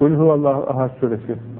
15 Kul huvallahu ahad suresi.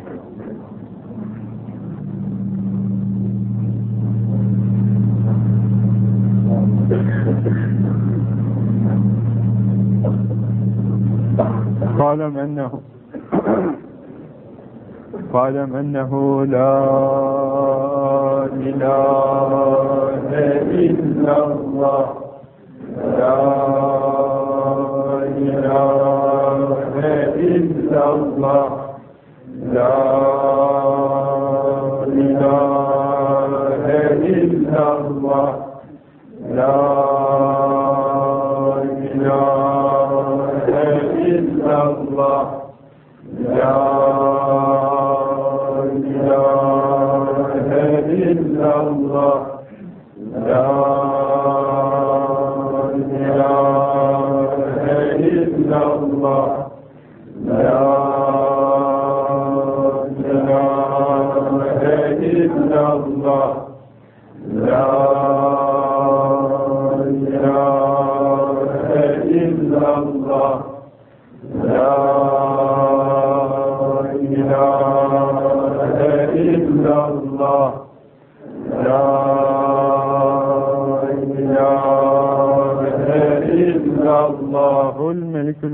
فاعلم أنه فاعلم أنه لا إله إلا الله. لا إله إلا الله. لا إله إلا الله. لا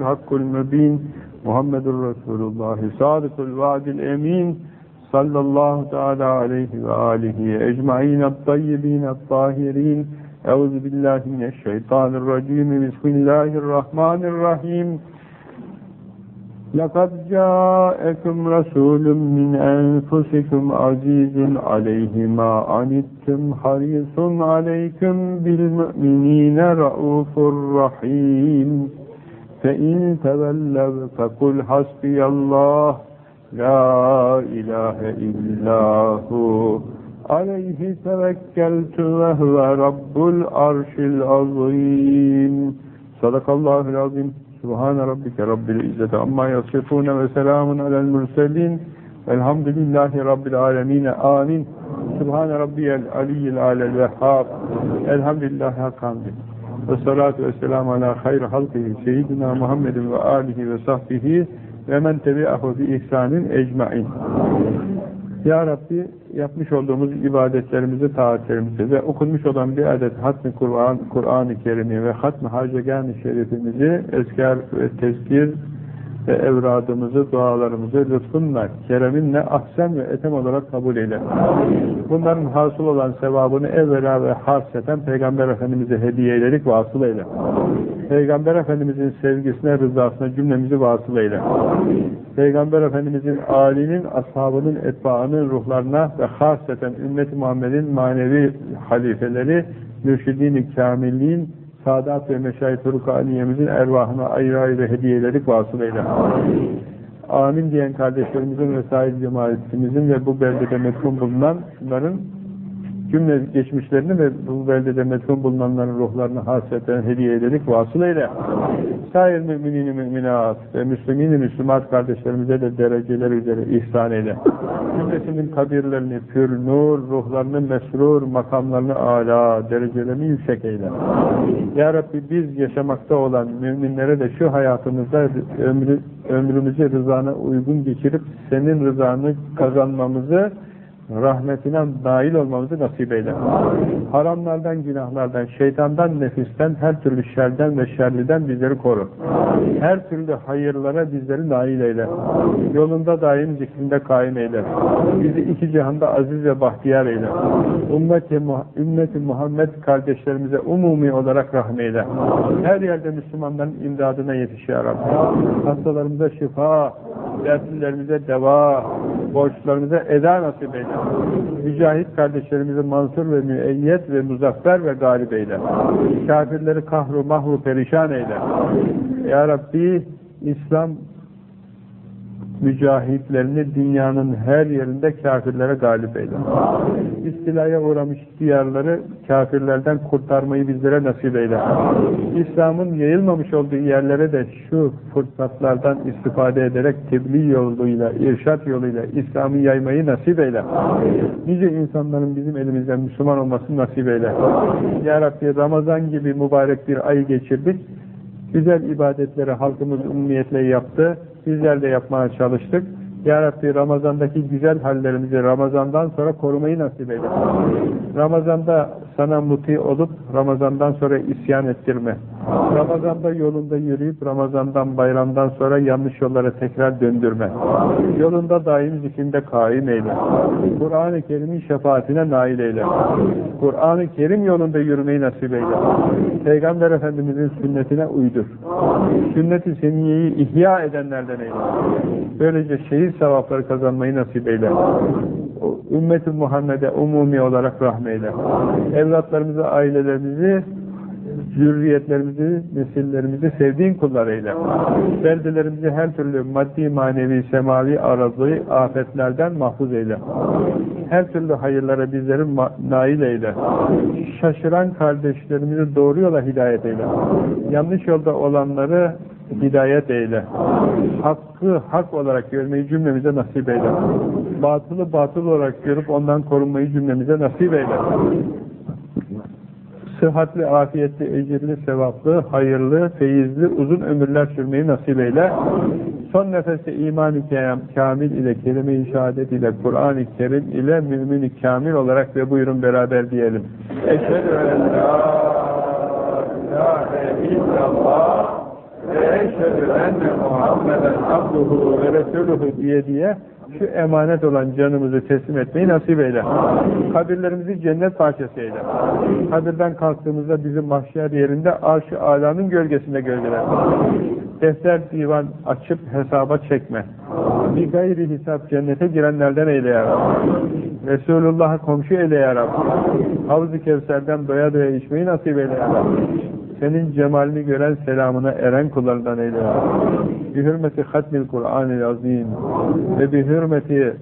hakkul mübin Muhammedur Resulullah sadıkul vaadil emin sallallahu teala aleyhi ve alihi ecmain at-tayyibin at-tahirin Euzu billahi mineşşeytanirracim Bismillahirrahmanirrahim. لقد جاءكم رسول من أنفسكم عزيز عليه ما عنتم حريص عليكم بالمؤمنين رؤوف رحيم فإن تولوا فقل حسبي الله لا إله إلا هو عليه توكلت وهو رب العرش العظيم صدق الله العظيم سبحان ربك رب العزة عما يصفون وسلام على المرسلين والحمد لله رب العالمين آمين سبحان ربي العلي العلى الوهاب الحمد لله حق حمده ve salatu ve selamu ala hayr halkihi seyyidina Muhammedin ve alihi ve sahbihi ve men tebi'ahu bi ihsanin ecmain. Ya Rabbi yapmış olduğumuz ibadetlerimizi, taatlerimizi ve okunmuş olan bir adet hatmi Kur'an-ı Kur Kerimi ve hatmi Hacegan-ı Şerifimizi ezkar ve tezkir ve evradımızı, dualarımızı lütfunla, kereminle ahsen ve etem olarak kabul eyle. Bunların hasıl olan sevabını evvela ve hasreten Peygamber Efendimiz'e hediye ederek vasıl eyle. Peygamber Efendimiz'in sevgisine, rızasına cümlemizi vasıl eyle. Peygamber Efendimiz'in âlinin, ashabının, etbaının ruhlarına ve hasreten ümmet-i Muhammed'in manevi halifeleri, mürşidin-i kamilliğin, Sadat ve Meşayih Turuk Aliye'mizin ervahına ayrı ayrı hediyeleri vasıl eyle. Amin. Amin diyen kardeşlerimizin ve sahil cemaatimizin ve bu beldede metkun bulunan bunların cümle geçmişlerini ve bu beldede metfun bulunanların ruhlarını hasreten hediye ederek vasıl eyle. Sair müminin müminat ve müslümin müslümat kardeşlerimize de dereceler üzere ihsan eyle. Cümlesinin kabirlerini pür nur, ruhlarını mesrur, makamlarını âlâ, derecelerini yüksek eyle. Ya Rabbi biz yaşamakta olan müminlere de şu hayatımızda ömrü, ömrümüzü rızana uygun geçirip senin rızanı kazanmamızı rahmetine dahil olmamızı nasip eyle. Haramlardan, günahlardan, şeytandan, nefisten, her türlü şerden ve şerliden bizleri koru. Her türlü hayırlara bizleri nail eyle. Yolunda daim zikrinde kaim eyle. Bizi iki cihanda aziz ve bahtiyar eyle. Ümmeti, ümmeti Muhammed kardeşlerimize umumi olarak rahmeyle. Her yerde Müslümanların imdadına yetiş ya Rabbi. Hastalarımıza şifa, dertlilerimize deva, borçlarımıza eda nasip eyle. Mücahit kardeşlerimizi mansur ve müeyyet ve muzaffer ve galip eyle. Kafirleri kahru mahru perişan eyle. Ya Rabbi İslam mücahitlerini dünyanın her yerinde kafirlere galip eyle. İstilaya uğramış diyarları kafirlerden kurtarmayı bizlere nasip eyle. İslam'ın yayılmamış olduğu yerlere de şu fırsatlardan istifade ederek tebliğ yoluyla, irşat yoluyla İslam'ı yaymayı nasip eyle. Nice insanların bizim elimizden Müslüman olmasını nasip eyle. Ya Rabbi Ramazan gibi mübarek bir ay geçirdik. Güzel ibadetleri halkımız ummiyetle yaptı. Bizler de yapmaya çalıştık. Ya Rabbi Ramazan'daki güzel hallerimizi Ramazan'dan sonra korumayı nasip eyle. Ramazan'da sana muti olup Ramazan'dan sonra isyan ettirme. Ramazan'da yolunda yürüyüp Ramazan'dan bayramdan sonra yanlış yollara tekrar döndürme. Yolunda daim zikrinde kaim eyle. Kur'an-ı Kerim'in şefaatine nail eyle. Kur'an-ı Kerim yolunda yürümeyi nasip eyle. Peygamber Efendimiz'in sünnetine uydur. Sünnet-i seniyeyi ihya edenlerden eyle. Böylece şehit sevapları kazanmayı nasip eyle. Ümmet-i Muhammed'e umumi olarak rahmeyle. Evlatlarımızı, ailelerimizi zürriyetlerimizi, nesillerimizi sevdiğin kullar eyle. Beldelerimizi her türlü maddi, manevi, semavi, arazi, afetlerden mahfuz eyle. Her türlü hayırlara bizleri nail eyle. Şaşıran kardeşlerimizi doğru yola hidayet eyle. Yanlış yolda olanları hidayet eyle. Hakkı hak olarak görmeyi cümlemize nasip eyle. Batılı batıl olarak görüp ondan korunmayı cümlemize nasip eyle sıhhatli, afiyetli, ecirli, sevaplı, hayırlı, feyizli, uzun ömürler sürmeyi nasip eyle. Son nefeste iman-ı kamil ile, kelime-i şehadet ile, Kur'an-ı Kerim ile mümin-i kamil olarak ve buyurun beraber diyelim. Eşhedü en la ilahe illallah ve eşhedü enne Muhammeden abduhu ve diye diye şu emanet olan canımızı teslim etmeyi nasip eyle. Kabirlerimizi cennet parçası eyle. Kabirden kalktığımızda bizim mahşer yerinde arş-ı alanın gölgesinde gölgeler. Defter divan açıp hesaba çekme. Bir gayri hesap cennete girenlerden eyle ya Rabbi. Resulullah'a komşu eyle ya Rabbi. Havz-ı Kevser'den doya doya içmeyi nasip eyle ya Rabbi senin cemalini gören selamına eren kullarından eyle. Bi hürmeti hatmil Kur'an-ı azim ve bi hürmeti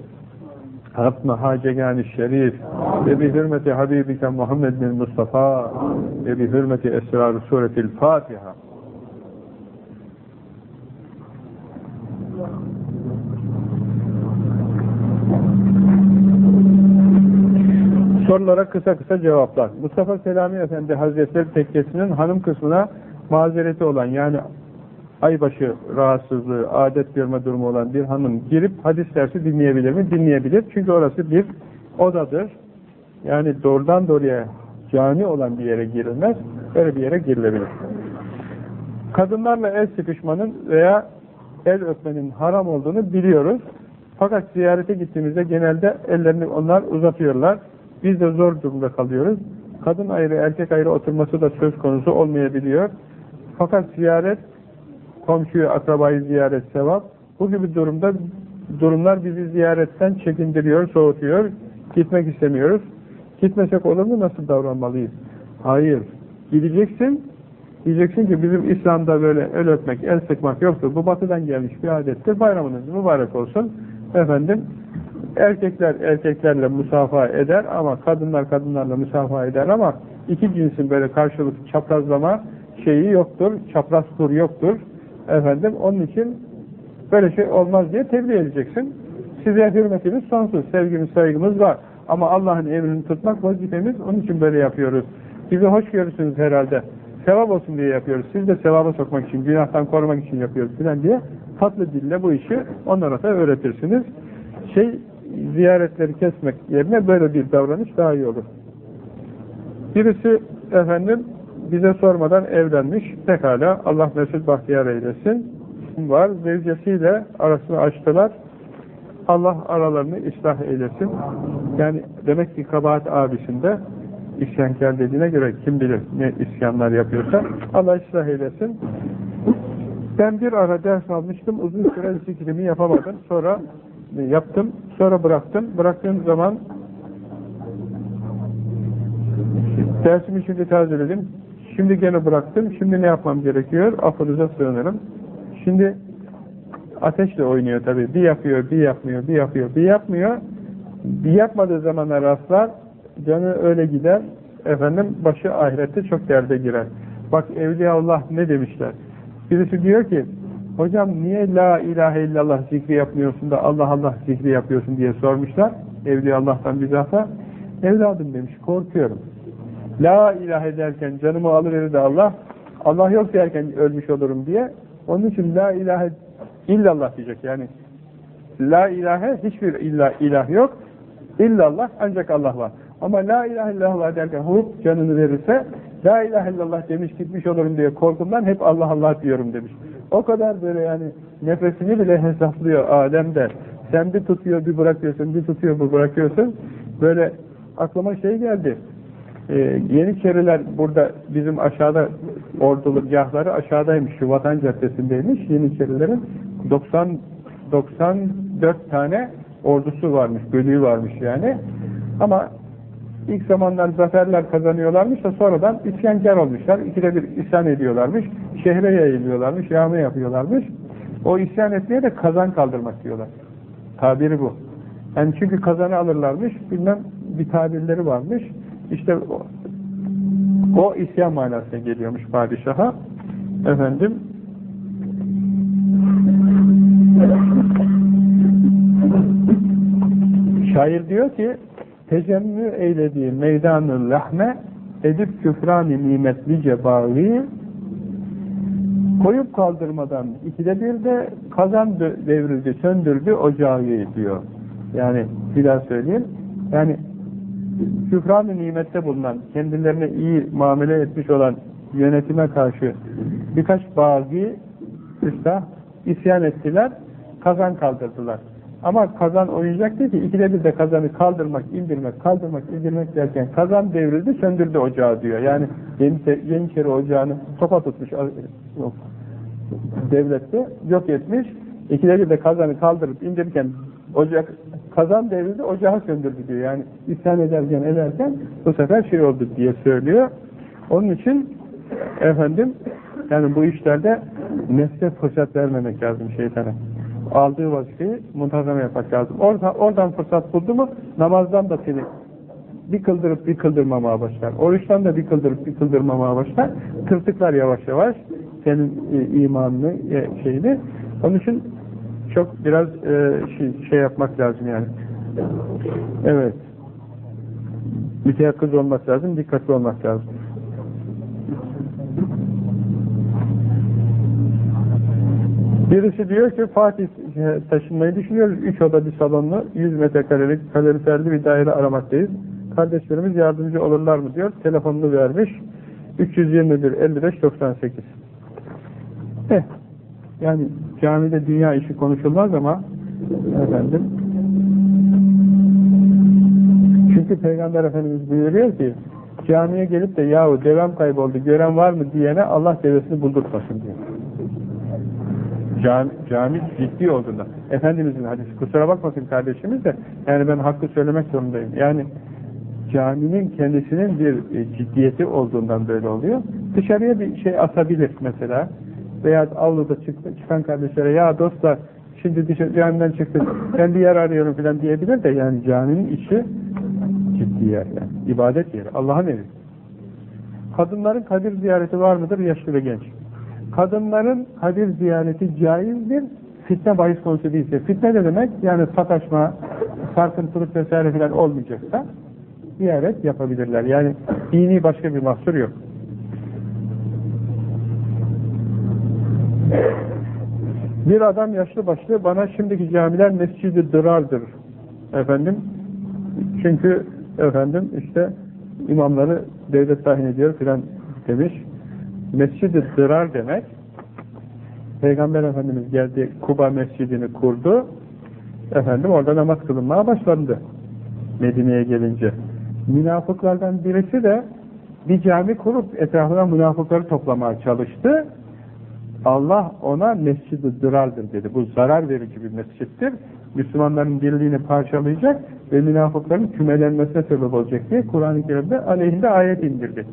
hatm hacegan şerif ve bi hürmeti habibike Muhammed bin Mustafa ve bi hürmeti esrar suretil Fatiha. Sorulara kısa kısa cevaplar. Mustafa Selami Efendi Hazretleri tekkesinin hanım kısmına mazereti olan yani aybaşı rahatsızlığı, adet görme durumu olan bir hanım girip hadis dersi dinleyebilir mi? Dinleyebilir. Çünkü orası bir odadır. Yani doğrudan doğruya cani olan bir yere girilmez. Böyle bir yere girilebilir. Kadınlarla el sıkışmanın veya el öpmenin haram olduğunu biliyoruz. Fakat ziyarete gittiğimizde genelde ellerini onlar uzatıyorlar. Biz de zor durumda kalıyoruz. Kadın ayrı, erkek ayrı oturması da söz konusu olmayabiliyor. Fakat ziyaret, komşuyu, akrabayı ziyaret sevap. Bu gibi durumda durumlar bizi ziyaretten çekindiriyor, soğutuyor. Gitmek istemiyoruz. Gitmesek olur mu? Nasıl davranmalıyız? Hayır. Gideceksin. Diyeceksin ki bizim İslam'da böyle el öpmek, el sıkmak yoktur. Bu batıdan gelmiş bir adettir. Bayramınız mübarek olsun. Efendim Erkekler erkeklerle musafaha eder ama kadınlar kadınlarla musafaha eder ama iki cinsin böyle karşılık çaprazlama şeyi yoktur, çapraz tur yoktur. Efendim onun için böyle şey olmaz diye tebliğ edeceksin. Size hürmetimiz sonsuz, sevgimiz, saygımız var. Ama Allah'ın emrini tutmak vazifemiz, onun için böyle yapıyoruz. Bizi hoş görürsünüz herhalde. Sevap olsun diye yapıyoruz. Siz de sevaba sokmak için, günahtan korumak için yapıyoruz filan diye tatlı dille bu işi onlara da öğretirsiniz. Şey, ziyaretleri kesmek yerine böyle bir davranış daha iyi olur. Birisi efendim bize sormadan evlenmiş. Pekala Allah mesut bahtiyar eylesin. Var. Zevcesiyle arasını açtılar. Allah aralarını ıslah eylesin. Yani demek ki kabahat abisinde isyankar dediğine göre kim bilir ne isyanlar yapıyorsa Allah ıslah eylesin. Ben bir ara ders almıştım. Uzun süre zikrimi yapamadım. Sonra yaptım. Sonra bıraktım. Bıraktığım zaman dersimi şimdi tazeledim. Şimdi gene bıraktım. Şimdi ne yapmam gerekiyor? Affınıza sığınırım. Şimdi ateşle oynuyor tabii. Bir yapıyor, bir yapmıyor, bir yapıyor, bir yapmıyor. Bir yapmadığı zamana rastlar. Canı öyle gider. Efendim başı ahirette çok derde girer. Bak Evliyaullah ne demişler? Birisi diyor ki hocam niye la ilahe illallah zikri yapmıyorsun da Allah Allah zikri yapıyorsun diye sormuşlar. Evliyaullah'tan bizzata. Evladım demiş korkuyorum. La ilahe derken canımı alıverir de Allah, Allah yok derken ölmüş olurum diye. Onun için la ilahe illallah diyecek yani. La ilahe hiçbir illa, ilah yok. İllallah ancak Allah var. Ama la ilahe illallah derken hop canını verirse la ilahe illallah demiş gitmiş olurum diye korkumdan hep Allah Allah diyorum demiş. O kadar böyle yani nefesini bile hesaplıyor alemde. Sen bir tutuyor bir bırakıyorsun, bir tutuyor bir bırakıyorsun. Böyle aklıma şey geldi. Ee, Yeniçeriler burada bizim aşağıda ordulugahları aşağıdaymış. Şu Vatan Caddesi'ndeymiş. Yeniçerilerin 90 94 tane ordusu varmış, bölüğü varmış yani. Ama ilk zamanlar zaferler kazanıyorlarmış da sonradan isyankar olmuşlar. İkide bir isyan ediyorlarmış. Şehre yayılıyorlarmış, yağma yapıyorlarmış. O isyan etmeye de kazan kaldırmak diyorlar. Tabiri bu. Yani çünkü kazanı alırlarmış, bilmem bir tabirleri varmış. İşte o, o isyan manasına geliyormuş padişaha. Efendim şair diyor ki tecemmü eylediği meydanı lahme edip küfrani nimetli cebavi koyup kaldırmadan ikide bir de kazan devrildi, söndürdü ocağı diyor. Yani bir daha söyleyeyim. Yani küfran-ı nimette bulunan, kendilerine iyi muamele etmiş olan yönetime karşı birkaç bazı üstah isyan ettiler, kazan kaldırdılar. Ama kazan oyuncak değil ki, ikide bir de kazanı kaldırmak, indirmek, kaldırmak, indirmek derken kazan devrildi, söndürdü ocağı diyor. Yani Yeniçeri ocağını topa tutmuş yok, devlette, yok etmiş, ikide bir de kazanı kaldırıp indirirken ocak kazan devrildi, ocağı söndürdü diyor. Yani isyan ederken ederken bu sefer şey oldu diye söylüyor. Onun için efendim yani bu işlerde nefse fırsat vermemek lazım şeytana. Aldığı vazifeyi muntazam yapmak lazım. Orada, oradan fırsat buldu mu namazdan da seni bir kıldırıp bir kıldırmamaya başlar. Oruçtan da bir kıldırıp bir kıldırmamaya başlar. Tırtıklar yavaş yavaş senin e, imanını, e, şeyini. Onun için çok biraz e, şey, şey yapmak lazım yani. Evet. Müteyakkız olmak lazım, dikkatli olmak lazım. Birisi diyor ki Fatih taşınmayı düşünüyoruz. Üç oda bir salonlu, 100 metrekarelik kaloriferli bir daire aramaktayız. Kardeşlerimiz yardımcı olurlar mı diyor. Telefonunu vermiş. 321 55 98. Eh, yani camide dünya işi konuşulmaz ama efendim çünkü Peygamber Efendimiz buyuruyor ki camiye gelip de yahu devem kayboldu gören var mı diyene Allah devesini buldurtmasın diyor. Cami, cami ciddi olduğunda. Efendimizin hadisi. Kusura bakmasın kardeşimiz de yani ben hakkı söylemek zorundayım. Yani caminin kendisinin bir e, ciddiyeti olduğundan böyle oluyor. Dışarıya bir şey atabilir mesela veya avluda çıkan kardeşlere ya dostlar şimdi dışarı camiden çıktı, ben bir yer arıyorum falan diyebilir de yani caminin içi ciddi yer yani. İbadet yeri, Allah'ın evi. Kadınların kabir ziyareti var mıdır? Yaşlı ve genç. Kadınların kabir ziyareti caizdir, fitne bahis konusu değilse. Fitne ne demek? Yani sataşma, sarkıntılık vesaire filan olmayacaksa ziyaret yapabilirler. Yani dini başka bir mahsur yok. Bir adam yaşlı başlı bana şimdiki camiler mescidi dırardır. Efendim çünkü efendim işte imamları devlet tayin ediyor filan demiş. Mescidi dırar demek Peygamber Efendimiz geldi Kuba mescidini kurdu. Efendim orada namaz kılınmaya başlandı. Medine'ye gelince. Münafıklardan birisi de bir cami kurup etrafına münafıkları toplamaya çalıştı. Allah ona mescid-i dırardır dedi. Bu zarar verici bir mescittir. Müslümanların birliğini parçalayacak ve münafıkların kümelenmesine sebep olacak diye Kur'an-ı Kerim'de aleyhinde ayet indirdi.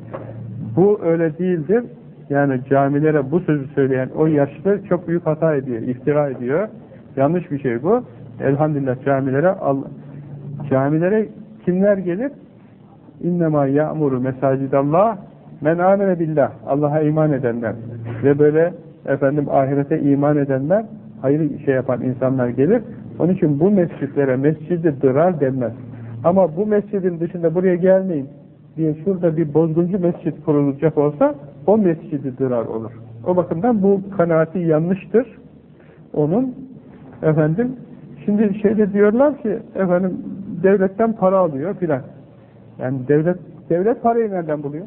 Bu öyle değildir. Yani camilere bu sözü söyleyen o yaşlı çok büyük hata ediyor, iftira ediyor. Yanlış bir şey bu. Elhamdülillah camilere camilere kimler gelir? İnnemâ ya'muru mesacidallah men amene billah. Allah'a iman edenler ve böyle efendim ahirete iman edenler, hayır şey yapan insanlar gelir. Onun için bu mescitlere mescidi dırar denmez. Ama bu mescidin dışında buraya gelmeyin diye şurada bir bozguncu mescit kurulacak olsa o mescidi dırar olur. O bakımdan bu kanaati yanlıştır. Onun efendim şimdi şeyde diyorlar ki efendim devletten para alıyor filan. Yani devlet devlet parayı nereden buluyor?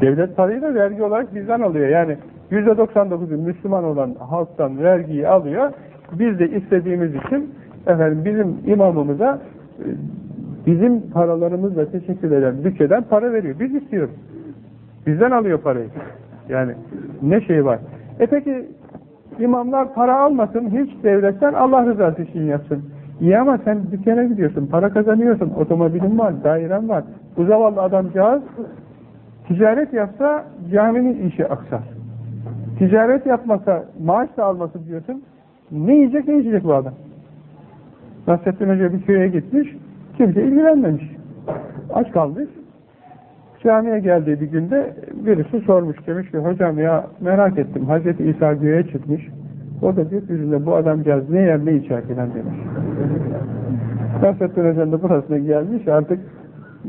Devlet parayı da vergi olarak bizden alıyor. Yani %99'u Müslüman olan halktan vergiyi alıyor. Biz de istediğimiz için efendim bizim imamımıza bizim paralarımızla teşekkür eden bütçeden para veriyor. Biz istiyoruz. Bizden alıyor parayı. Yani ne şey var. E peki imamlar para almasın hiç devletten Allah rızası için yapsın. İyi ama sen dükkana gidiyorsun, para kazanıyorsun, otomobilin var, dairen var. Bu zavallı adamcağız ticaret yapsa caminin işi aksar. Ticaret yapmasa, maaş da alması diyorsun. Ne yiyecek, ne içecek bu adam? Nasrettin Hoca bir köye gitmiş, kimse ilgilenmemiş. Aç kalmış. Camiye geldiği günde birisi sormuş, demiş ki hocam ya merak ettim, Hazreti İsa göğe çıkmış. O da gökyüzünde bu adamcağız ne yer ne içer filan demiş. Nasrettin Hoca'nın da burasına gelmiş artık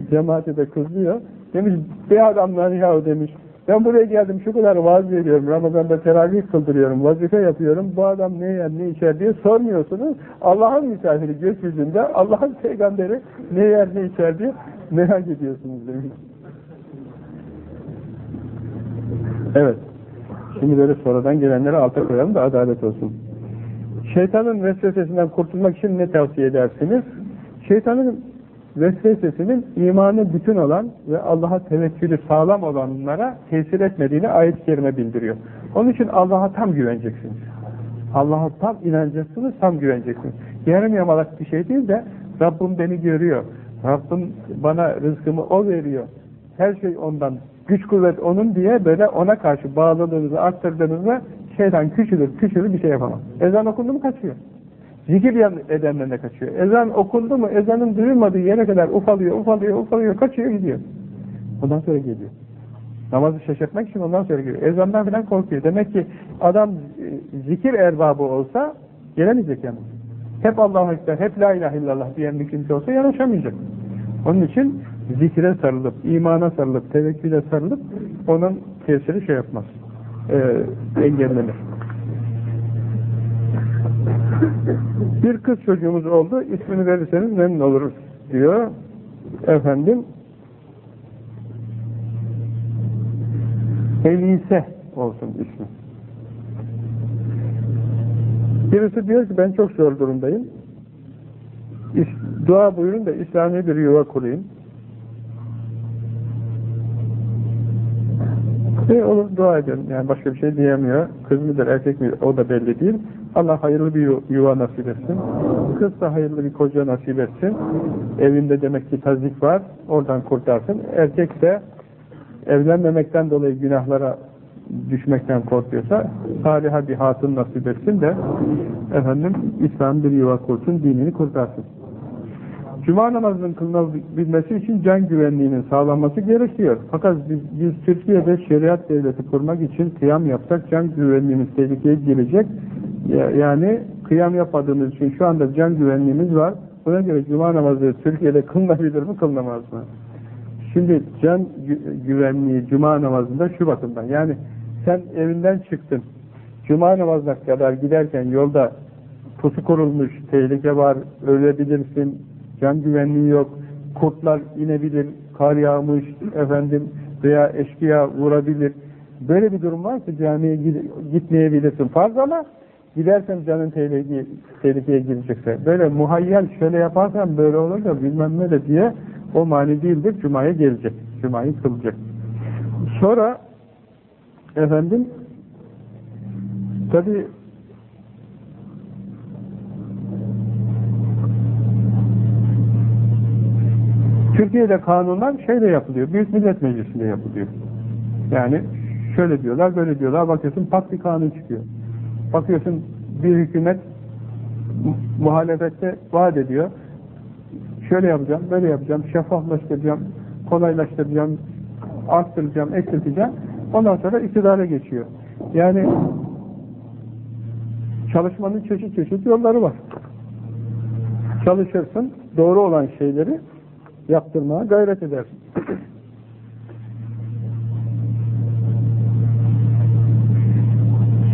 cemaati de kızıyor. Demiş bir adamlar yahu demiş ben buraya geldim şu kadar vaaz veriyorum. Ramazan'da teravih kıldırıyorum. Vazife yapıyorum. Bu adam ne yer ne içer diye sormuyorsunuz. Allah'ın misafiri gökyüzünde Allah'ın peygamberi ne yer ne içer diye merak ediyorsunuz demiş. Evet. Şimdi böyle sonradan gelenleri alta koyalım da adalet olsun. Şeytanın vesvesesinden kurtulmak için ne tavsiye edersiniz? Şeytanın vesvesesinin imanı bütün olan ve Allah'a tevekkülü sağlam olanlara tesir etmediğini ayet-i kerime bildiriyor. Onun için Allah'a tam güveneceksiniz. Allah'a tam inanacaksınız, tam güveneceksiniz. Yarım yamalak bir şey değil de Rabbim beni görüyor. Rabbim bana rızkımı O veriyor. Her şey ondan. Güç kuvvet O'nun diye böyle O'na karşı bağlılığınızı arttırdığınızda şeytan küçülür, küçülür bir şey yapamaz. Ezan okundu mu kaçıyor. Zikir edenlerine kaçıyor. Ezan okundu mu ezanın duyulmadığı yere kadar ufalıyor, ufalıyor, ufalıyor, kaçıyor gidiyor. Ondan sonra geliyor. Namazı şaşırtmak için ondan sonra geliyor. Ezandan falan korkuyor. Demek ki adam e, zikir erbabı olsa gelemeyecek yani. Hep Allah'a Ekber, hep La İlahe illallah diyen bir kimse olsa yanaşamayacak. Onun için zikre sarılıp, imana sarılıp, tevekküle sarılıp onun tesiri şey yapmaz. E, engellenir. Bir kız çocuğumuz oldu, ismini verirseniz memnun oluruz diyor. Efendim, Elise olsun ismi. Birisi diyor ki ben çok zor durumdayım. Dua buyurun da İslami bir yuva kurayım. E olur dua edelim. Yani başka bir şey diyemiyor. Kız mıdır erkek mi o da belli değil. Allah hayırlı bir yuva nasip etsin. Kız da hayırlı bir koca nasip etsin. Evinde demek ki tazik var. Oradan kurtarsın. Erkek de evlenmemekten dolayı günahlara düşmekten korkuyorsa saliha bir hatun nasip etsin de efendim İslam bir yuva kursun, dinini kurtarsın. Cuma namazının kılınabilmesi için can güvenliğinin sağlanması gerekiyor. Fakat biz, biz Türkiye'de şeriat devleti kurmak için kıyam yapsak can güvenliğimiz tehlikeye girecek. Yani kıyam yapmadığımız için şu anda can güvenliğimiz var. Buna göre cuma namazı Türkiye'de kılınabilir mi kılınamaz mı? Şimdi can güvenliği cuma namazında şu bakımdan yani sen evinden çıktın cuma namazına kadar giderken yolda pusu kurulmuş, tehlike var, ölebilirsin, can güvenliği yok, kurtlar inebilir, kar yağmış, efendim veya eşkıya vurabilir. Böyle bir durum varsa camiye gitmeyebilirsin. Farz ama gidersen canın tehlikeye, tehlikeye girecekse. Böyle muhayyel şöyle yaparsan böyle olur da bilmem ne de diye o mani değildir. Cuma'ya gelecek. Cuma'yı kılacak. Sonra efendim tabi Türkiye'de kanunlar şeyle yapılıyor. Büyük Millet Meclisi'nde yapılıyor. Yani şöyle diyorlar, böyle diyorlar. Bakıyorsun pat bir kanun çıkıyor. Bakıyorsun bir hükümet muhalefette vaat ediyor. Şöyle yapacağım, böyle yapacağım, şeffaflaştıracağım, kolaylaştıracağım, arttıracağım, eksilteceğim. Ondan sonra iktidara geçiyor. Yani çalışmanın çeşit çeşit yolları var. Çalışırsın, doğru olan şeyleri yaptırmaya gayret edersin.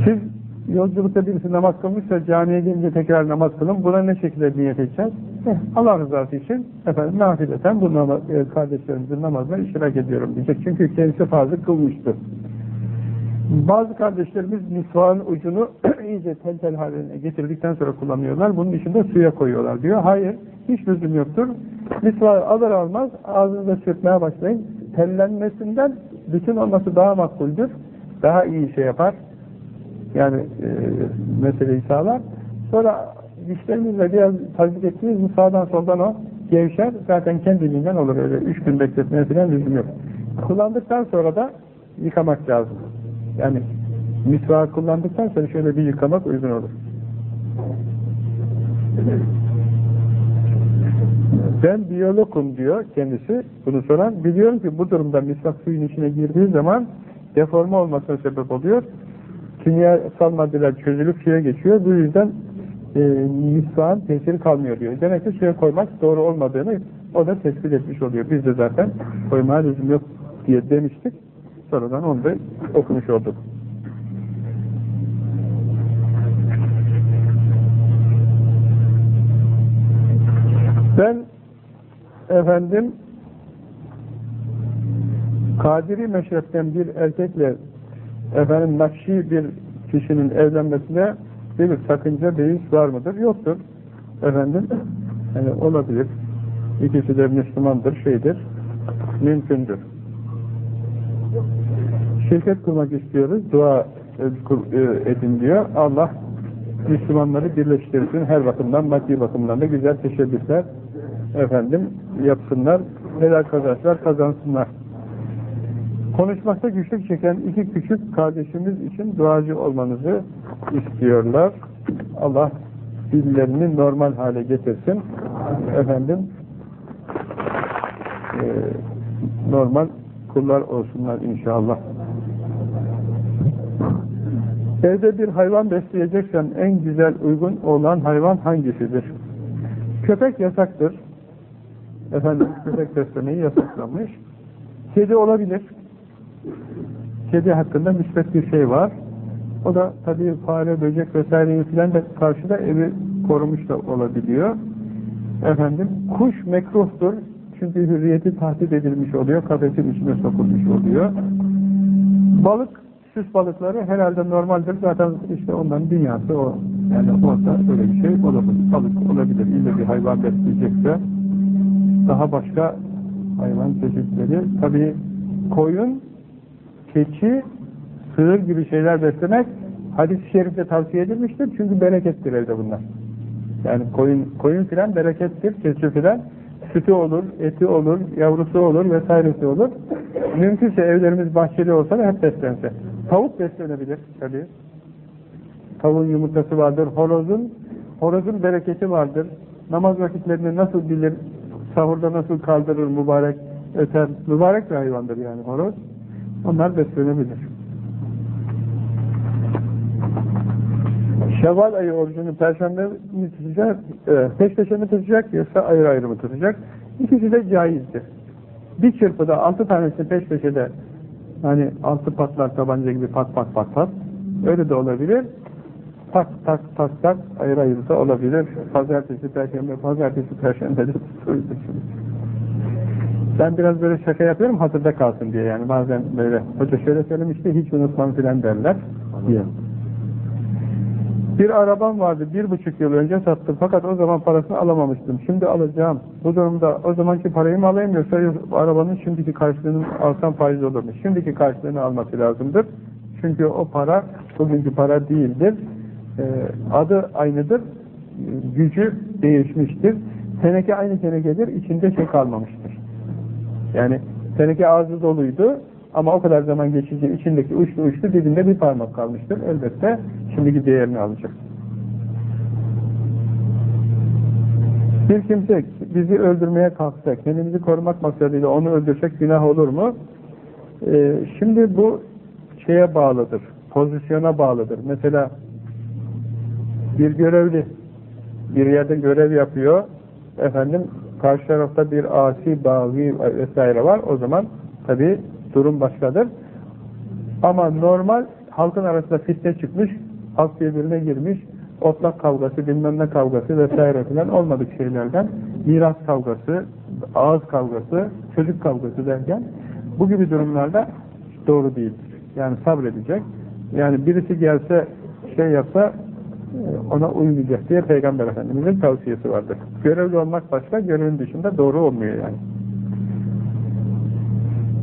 Siz yolculukta birisi namaz kılmışsa camiye gelince tekrar namaz kılın. Buna ne şekilde niyet edeceğiz? Eh, Allah rızası için efendim nafileten bu namaz, e, kardeşlerimizin namazına iştirak ediyorum diyecek. Çünkü kendisi fazla kılmıştır. Bazı kardeşlerimiz misvağın ucunu iyice tel tel haline getirdikten sonra kullanıyorlar. Bunun içinde suya koyuyorlar diyor. Hayır, hiç lüzum yoktur. Misvağı alır almaz ağzınıza sürtmeye başlayın. Tellenmesinden bütün olması daha makbuldür. Daha iyi şey yapar. Yani e, meseleyi sağlar. Sonra dişlerimizle biraz tazik ettiğimiz mi sağdan soldan o gevşer. Zaten kendiliğinden olur. Öyle üç gün bekletmeye falan lüzum yok. Kullandıktan sonra da yıkamak lazım. Yani misvak kullandıktan sonra şöyle bir yıkamak uygun olur. Ben biyologum diyor kendisi, bunu soran. Biliyorum ki bu durumda misvak suyun içine girdiği zaman deforme olmasına sebep oluyor. Kimyasal maddeler çözülüp suya geçiyor. Bu yüzden e, misvağın tesiri kalmıyor diyor. Demek ki suya koymak doğru olmadığını o da tespit etmiş oluyor. Biz de zaten koymaya lüzum yok diye demiştik. Sonradan onu da okumuş olduk. Ben efendim Kadiri meşrepten bir erkekle efendim Nakşi bir kişinin evlenmesine bir sakınca beis var mıdır? Yoktur. Efendim yani olabilir. İkisi de Müslümandır, şeydir. Mümkündür şirket kurmak istiyoruz. Dua e, e, edin diyor. Allah Müslümanları birleştirsin. Her bakımdan, maddi bakımdan da güzel teşebbüsler efendim yapsınlar. Helal kazançlar kazansınlar. Konuşmakta güçlük çeken iki küçük kardeşimiz için duacı olmanızı istiyorlar. Allah dillerini normal hale getirsin. Efendim e, normal kullar olsunlar inşallah. Evde bir hayvan besleyeceksen en güzel uygun olan hayvan hangisidir? Köpek yasaktır. Efendim köpek beslemeyi yasaklamış. Kedi olabilir. Kedi hakkında müsbet bir şey var. O da tabii fare, böcek vesaireyi filan da karşıda evi korumuş da olabiliyor. Efendim kuş mekruhtur. Çünkü hürriyeti tahdit edilmiş oluyor. Kafesin içine sokulmuş oluyor. Balık süs balıkları herhalde normaldir. Zaten işte onların dünyası o. Yani orada öyle bir şey olabilir. Balık olabilir. İlle bir hayvan besleyecekse daha başka hayvan çeşitleri. Tabii koyun, keçi, sığır gibi şeyler beslemek hadis-i şerifte tavsiye edilmiştir. Çünkü berekettir evde bunlar. Yani koyun, koyun filan berekettir, keçi filan. Sütü olur, eti olur, yavrusu olur vesairesi olur. Mümkünse evlerimiz bahçeli olsa da hep beslense. Tavuk beslenebilir tabii. Tavuğun yumurtası vardır. Horozun horozun bereketi vardır. Namaz vakitlerini nasıl bilir, sahurda nasıl kaldırır mübarek öter. Mübarek bir hayvandır yani horoz. Onlar beslenebilir. Şevval ayı orucunu perşembe mi tutacak, e, peş peşe mi tutacak yoksa ayrı ayrı mı tutacak? İkisi de caizdir. Bir çırpıda altı tanesini peş peşe de hani altı patlar tabanca gibi pat pat pat pat öyle de olabilir. Tak tak tak tak ayrı ayrı da olabilir. Pazartesi, perşembe, pazartesi, perşembe de. Ben biraz böyle şaka yapıyorum hatırda kalsın diye yani bazen böyle hoca şöyle söylemişti hiç unutmam filan derler diye. Bir arabam vardı, bir buçuk yıl önce sattım fakat o zaman parasını alamamıştım. Şimdi alacağım. Bu durumda o zamanki parayı mı alayım yoksa arabanın şimdiki karşılığını alsam faiz olur mu? Şimdiki karşılığını alması lazımdır. Çünkü o para bugünkü para değildir. Ee, adı aynıdır. Gücü değişmiştir. Teneke aynı tenekedir. içinde şey kalmamıştır. Yani teneke ağzı doluydu ama o kadar zaman geçince içindeki uçtu uçtu dibinde bir parmak kalmıştır. Elbette şimdiki değerini alacak. Bir kimse bizi öldürmeye kalksa, kendimizi korumak maksadıyla onu öldürsek günah olur mu? Ee, şimdi bu şeye bağlıdır, pozisyona bağlıdır. Mesela bir görevli bir yerde görev yapıyor, efendim karşı tarafta bir asi, bağlı vesaire var, o zaman tabi durum başkadır. Ama normal halkın arasında fitne çıkmış, halk birbirine girmiş, otlak kavgası, bilmem ne kavgası vesaire filan olmadık şeylerden, miras kavgası, ağız kavgası, çocuk kavgası derken bu gibi durumlarda doğru değildir. Yani sabredecek. Yani birisi gelse şey yapsa ona uymayacak diye Peygamber Efendimiz'in tavsiyesi vardır. Görevli olmak başka, görevin dışında doğru olmuyor yani.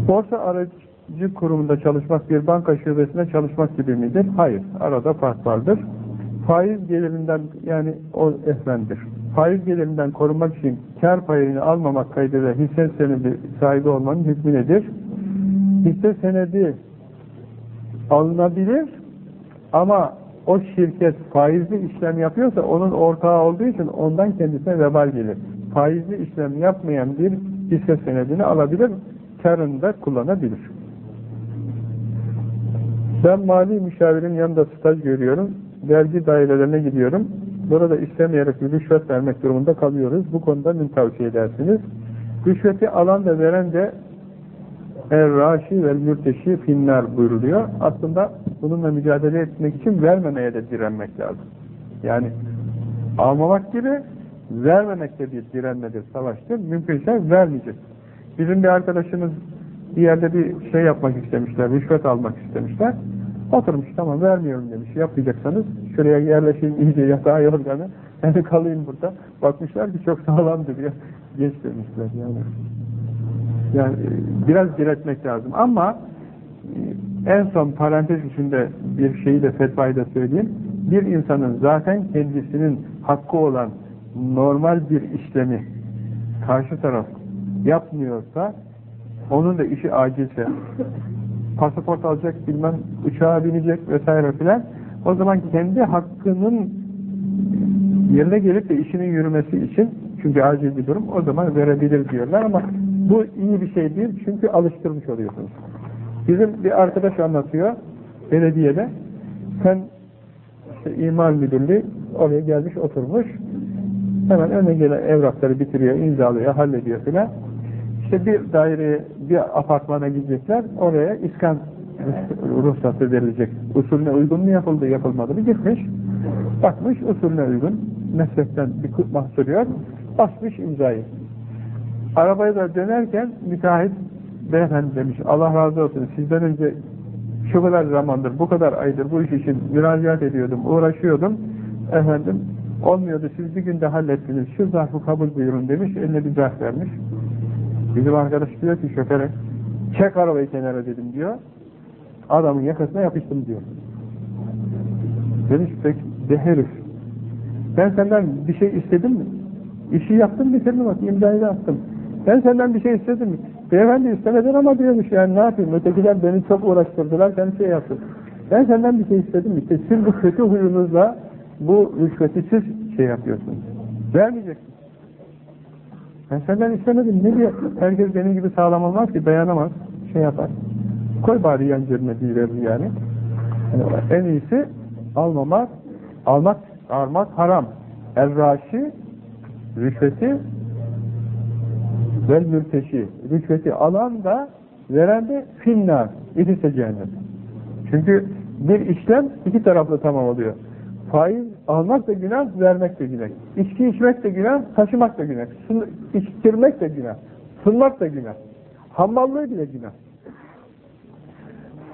Borsa aracı kurumunda çalışmak bir banka şubesinde çalışmak gibi midir? Hayır. Arada fark vardır. Faiz gelirinden yani o ehvendir. Faiz gelirinden korunmak için kar payını almamak kaydıyla hisse senedi sahibi olmanın hükmü nedir? Hisse senedi alınabilir ama o şirket faizli işlem yapıyorsa onun ortağı olduğu için ondan kendisine vebal gelir. Faizli işlem yapmayan bir hisse senedini alabilir, karını da kullanabilir. Ben mali müşavirin yanında staj görüyorum, vergi dairelerine gidiyorum. Burada istemeyerek bir rüşvet vermek durumunda kalıyoruz. Bu konuda ne tavsiye edersiniz? Rüşveti alan da veren de Er-Raşi ve Mürteşi finler buyruluyor. Aslında bununla mücadele etmek için vermemeye de direnmek lazım. Yani almamak gibi vermemek de bir direnmedir, savaştır. Mümkünse vermeyecek. Bizim bir arkadaşımız bir yerde bir şey yapmak istemişler, rüşvet almak istemişler. Oturmuş tamam vermiyorum demiş. Yapmayacaksanız şuraya yerleşeyim iyice yatağa yorganı. Yani kalayım burada. Bakmışlar ki çok sağlam duruyor. Geç demişler yani. Yani biraz diretmek lazım. Ama en son parantez içinde bir şeyi de fetvayı da söyleyeyim. Bir insanın zaten kendisinin hakkı olan normal bir işlemi karşı taraf yapmıyorsa onun da işi acilse pasaport alacak bilmem uçağa binecek vesaire filan o zaman kendi hakkının yerine gelip de işinin yürümesi için çünkü acil bir durum o zaman verebilir diyorlar ama bu iyi bir şey değil çünkü alıştırmış oluyorsunuz. Bizim bir arkadaş anlatıyor belediyede sen işte imal müdürlüğü oraya gelmiş oturmuş hemen önüne gelen evrakları bitiriyor, imzalıyor, hallediyor filan. İşte bir daireye, bir apartmana gidecekler, oraya iskan ruhsatı verilecek. Usulüne uygun mu yapıldı, yapılmadı mı? Gitmiş, bakmış usulüne uygun, meslekten bir mahsur yok, basmış imzayı. Arabaya da dönerken müteahhit beyefendi demiş, Allah razı olsun sizden önce şu kadar zamandır, bu kadar aydır bu iş için müracaat ediyordum, uğraşıyordum. Efendim, olmuyordu, siz bir günde hallettiniz, şu zarfı kabul buyurun demiş, eline bir zarf vermiş. Bizim arkadaş diyor ki şoföre, çek arabayı kenara dedim diyor. Adamın yakasına yapıştım diyor. Demiş pek de herif. Ben senden bir şey istedim mi? İşi yaptım bitirdim bak imzayı attım. Ben senden bir şey istedim mi? Beyefendi istemeden ama diyormuş yani ne yapayım? Ötekiler beni çok uğraştırdılar, ben şey yaptım. Ben senden bir şey istedim işte siz bu kötü huyunuzla bu rüşveti siz şey yapıyorsunuz. Vermeyeceksin. Ben senden istemedim. Ne diye? Herkes benim gibi sağlam olmaz ki dayanamaz. Şey yapar. Koy bari yan cebine diyiverir yani. yani. En iyisi almamak, almak, almak haram. Erraşi, rüşveti vel mürteşi. Rüşveti alan da veren de finnar. İdise cehennem. Çünkü bir işlem iki taraflı tamam oluyor. Faiz almak da günah, vermek de günah. İçki içmek de günah, taşımak da günah. İçtirmek de günah. Sunmak da günah. Hammallığı bile günah.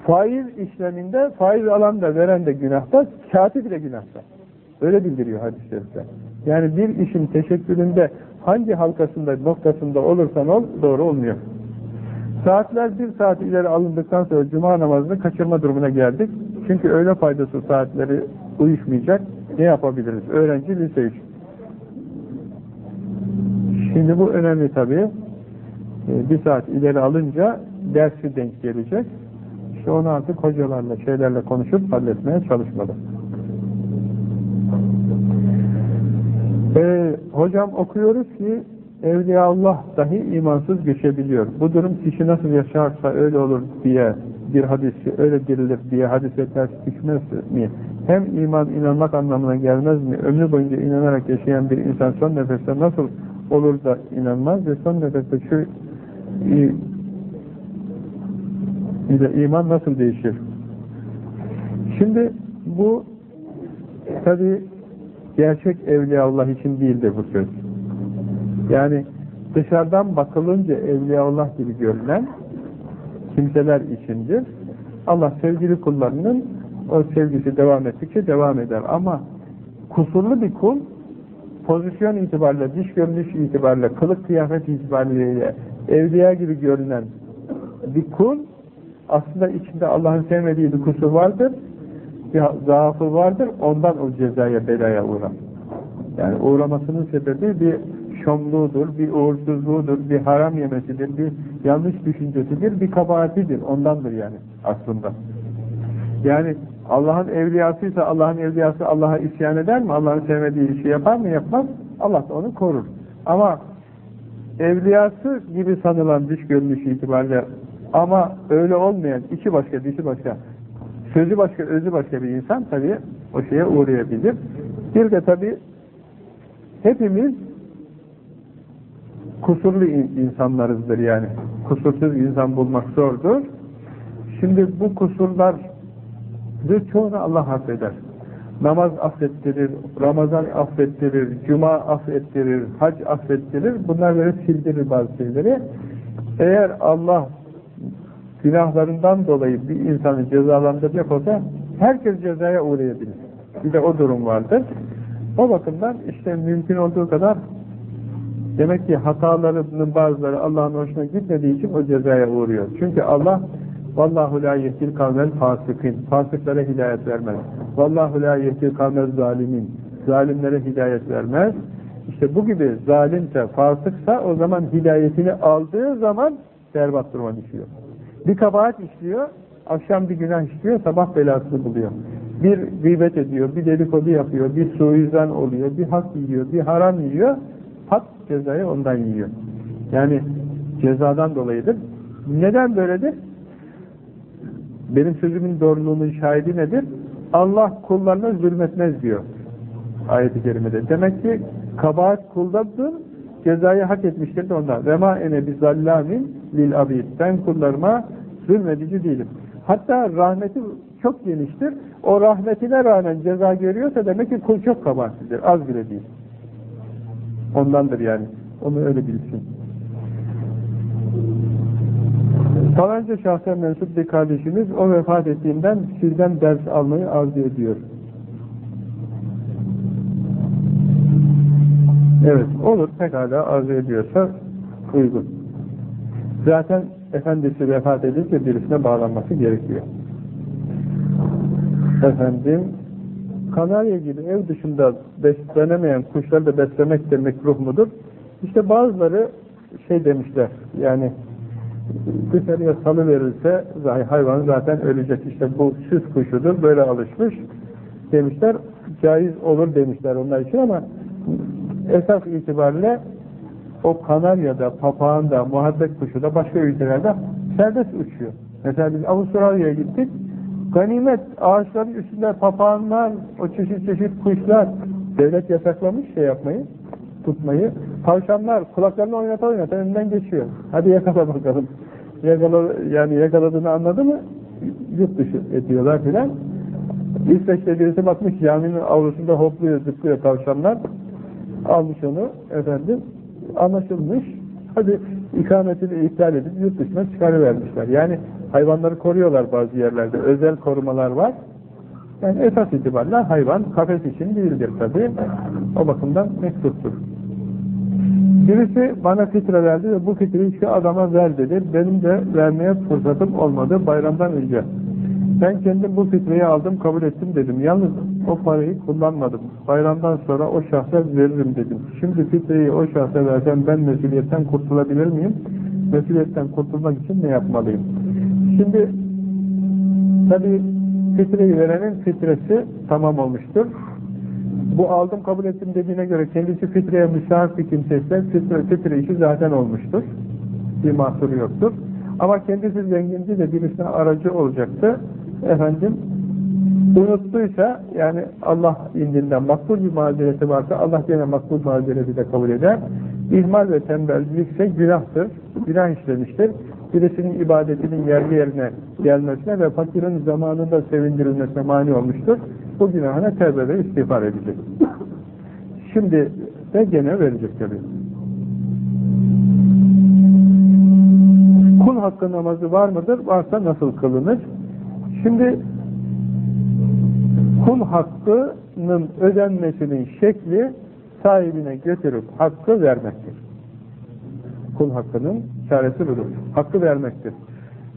Faiz işleminde faiz alan da veren de günahta, katip bile günahta. Öyle bildiriyor hadis şerifte. Yani bir işin teşekkülünde hangi halkasında, noktasında olursan ol, doğru olmuyor. Saatler bir saat ileri alındıktan sonra cuma namazını kaçırma durumuna geldik. Çünkü öğle faydası saatleri uyuşmayacak. Ne yapabiliriz? Öğrenci lise 3. Şimdi bu önemli tabii. Ee, bir saat ileri alınca dersi denk gelecek. İşte onu artık hocalarla, şeylerle konuşup halletmeye çalışmalı. Ee, hocam okuyoruz ki Evliyaullah dahi imansız geçebiliyor. Bu durum kişi nasıl yaşarsa öyle olur diye bir hadisi öyle dirilir diye hadise ters düşmez mi? Hem iman inanmak anlamına gelmez mi? Ömrü boyunca inanarak yaşayan bir insan son nefeste nasıl olur da inanmaz ve son nefeste şu ile iman nasıl değişir? Şimdi bu tabi gerçek Evliyaullah için değildir bu söz. Yani dışarıdan bakılınca Evliyaullah gibi görünen kimseler içindir. Allah sevgili kullarının o sevgisi devam ettikçe devam eder. Ama kusurlu bir kul pozisyon itibariyle, dış görünüş itibariyle, kılık kıyafet itibariyle evliya gibi görünen bir kul aslında içinde Allah'ın sevmediği bir kusur vardır, bir zaafı vardır, ondan o cezaya, belaya uğrar. Yani uğramasının sebebi bir şomluğudur, bir uğursuzluğudur, bir haram yemesidir, bir yanlış düşüncesidir, bir kabahatidir. Ondandır yani aslında. Yani Allah'ın evliyasıysa Allah'ın evliyası Allah'a isyan eder mi? Allah'ın sevmediği işi yapar mı? Yapmaz. Allah da onu korur. Ama evliyası gibi sanılan dış görünüş itibariyle ama öyle olmayan, içi başka, dışı başka, sözü başka, özü başka bir insan tabii o şeye uğrayabilir. Bir de tabii hepimiz kusurlu insanlarızdır yani. Kusursuz insan bulmak zordur. Şimdi bu kusurlar çoğunu Allah affeder. Namaz affettirir, Ramazan affettirir, Cuma affettirir, hac affettirir. Bunlar böyle sildirir bazı şeyleri. Eğer Allah günahlarından dolayı bir insanı cezalandıracak olsa herkes cezaya uğrayabilir. Bir de o durum vardır. O bakımdan işte mümkün olduğu kadar Demek ki hatalarının bazıları Allah'ın hoşuna gitmediği için o cezaya uğruyor. Çünkü Allah Vallahu la yehtil kavmel fasıkın. Fasıklara hidayet vermez. Vallahu la yehtil kavmel zalimin. Zalimlere hidayet vermez. İşte bu gibi zalimse, fasıksa o zaman hidayetini aldığı zaman berbat duruma düşüyor. Bir kabahat işliyor, akşam bir günah işliyor, sabah belasını buluyor. Bir gıybet ediyor, bir dedikodu yapıyor, bir suizan oluyor, bir hak yiyor, bir haram yiyor, Pat cezayı ondan yiyor. Yani cezadan dolayıdır. Neden böyledir? Benim sözümün doğruluğunun şahidi nedir? Allah kullarına zulmetmez diyor. Ayet-i kerimede. Demek ki kabahat kuldadır, cezayı hak etmiştir de ondan. Ve ma ene lil abid. Ben kullarıma zulmedici değilim. Hatta rahmeti çok geniştir. O rahmetine rağmen ceza görüyorsa demek ki kul çok kabahatlidir. Az bile değil. Ondandır yani. Onu öyle bilsin. Falanca şahsa mensup bir kardeşimiz o vefat ettiğinden sizden ders almayı arzu ediyor. Evet, olur pekala arzu ediyorsa uygun. Zaten efendisi vefat edince birisine bağlanması gerekiyor. Efendim, Kanarya gibi ev dışında beslenemeyen kuşları da beslemek de mekruh mudur? İşte bazıları şey demişler, yani dışarıya salı verilse hayvan zaten ölecek. İşte bu süs kuşudur, böyle alışmış demişler. Caiz olur demişler onlar için ama esas itibariyle o kanaryada, papağanda, muhabbet kuşu da başka ülkelerde serbest uçuyor. Mesela biz Avustralya'ya gittik. Ganimet ağaçların üstünde papağanlar, o çeşit çeşit kuşlar devlet yasaklamış şey yapmayı, tutmayı. Tavşanlar kulaklarını oynata oynata önünden geçiyor. Hadi yakala bakalım. Yakala, yani yakaladığını anladı mı yurt dışı ediyorlar filan. İsveç'te birisi bakmış caminin avlusunda hopluyor, zıplıyor tavşanlar. Almış onu efendim. Anlaşılmış. Hadi ikametini iptal edip yurt dışına çıkarıvermişler. Yani hayvanları koruyorlar bazı yerlerde. Özel korumalar var. Yani esas itibariyle hayvan kafes için değildir tabi. O bakımdan mektuptur. Birisi bana fitre verdi ve bu fitreyi şu adama ver dedi. Benim de vermeye fırsatım olmadı bayramdan önce. Ben kendim bu fitreyi aldım, kabul ettim dedim. Yalnız o parayı kullanmadım. Bayramdan sonra o şahsa veririm dedim. Şimdi fitreyi o şahsa versem ben mesuliyetten kurtulabilir miyim? Mesuliyetten kurtulmak için ne yapmalıyım? Şimdi tabi fitreyi verenin fitresi tamam olmuştur. Bu aldım kabul ettim dediğine göre kendisi fitreye müsait bir kimse ise fitre, fitre işi zaten olmuştur. Bir mahsuru yoktur. Ama kendisi zenginci de birisine aracı olacaktı. Efendim unuttuysa yani Allah indinden makbul bir mazereti varsa Allah gene makbul mazereti de kabul eder. İhmal ve tembellikse günahtır. Günah işlemiştir. Birisinin ibadetinin yerli yerine gelmesine ve fakirin zamanında sevindirilmesine mani olmuştur. Bu günahına tevbe ve istiğfar edecek. Şimdi de gene verecek tabi. Kul hakkı namazı var mıdır? Varsa nasıl kılınır? Şimdi kul hakkının ödenmesinin şekli sahibine götürüp hakkı vermektir. Kul hakkının çaresi budur. Hakkı vermektir.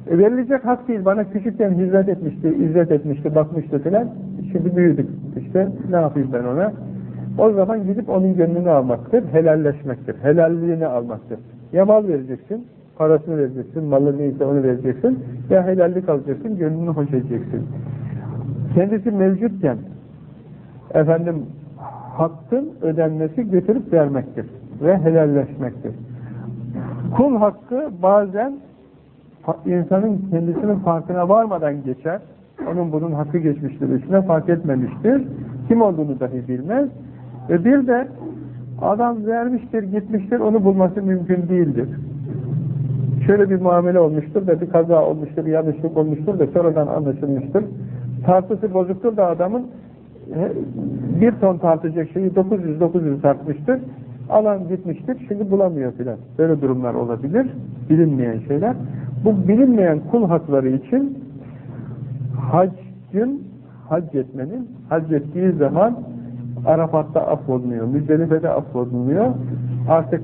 E verilecek hak değil. Bana küçükken hizmet etmişti, izzet etmişti, bakmıştı filan. Şimdi büyüdük. İşte ne yapayım ben ona? O zaman gidip onun gönlünü almaktır, helalleşmektir. Helalliğini almaktır. Ya mal vereceksin, parasını vereceksin, malı neyse onu vereceksin. Ya helallik alacaksın, gönlünü hoş edeceksin. Kendisi mevcutken efendim hakkın ödenmesi götürüp vermektir ve helalleşmektir. Kul hakkı bazen insanın kendisinin farkına varmadan geçer. Onun bunun hakkı geçmiştir, üstüne fark etmemiştir. Kim olduğunu dahi bilmez. Ve bir de adam vermiştir, gitmiştir, onu bulması mümkün değildir. Şöyle bir muamele olmuştur da bir kaza olmuştur, yanlışlık olmuştur da sonradan anlaşılmıştır. Tartısı bozuktur da adamın bir ton tartacak şeyi 900-900 tartmıştır. Alan gitmiştir, şimdi bulamıyor filan. Böyle durumlar olabilir, bilinmeyen şeyler. Bu bilinmeyen kul hakları için haccın, hac etmenin, hac ettiği zaman Arafat'ta affolunuyor, Müzdelife'de affolunuyor. Artık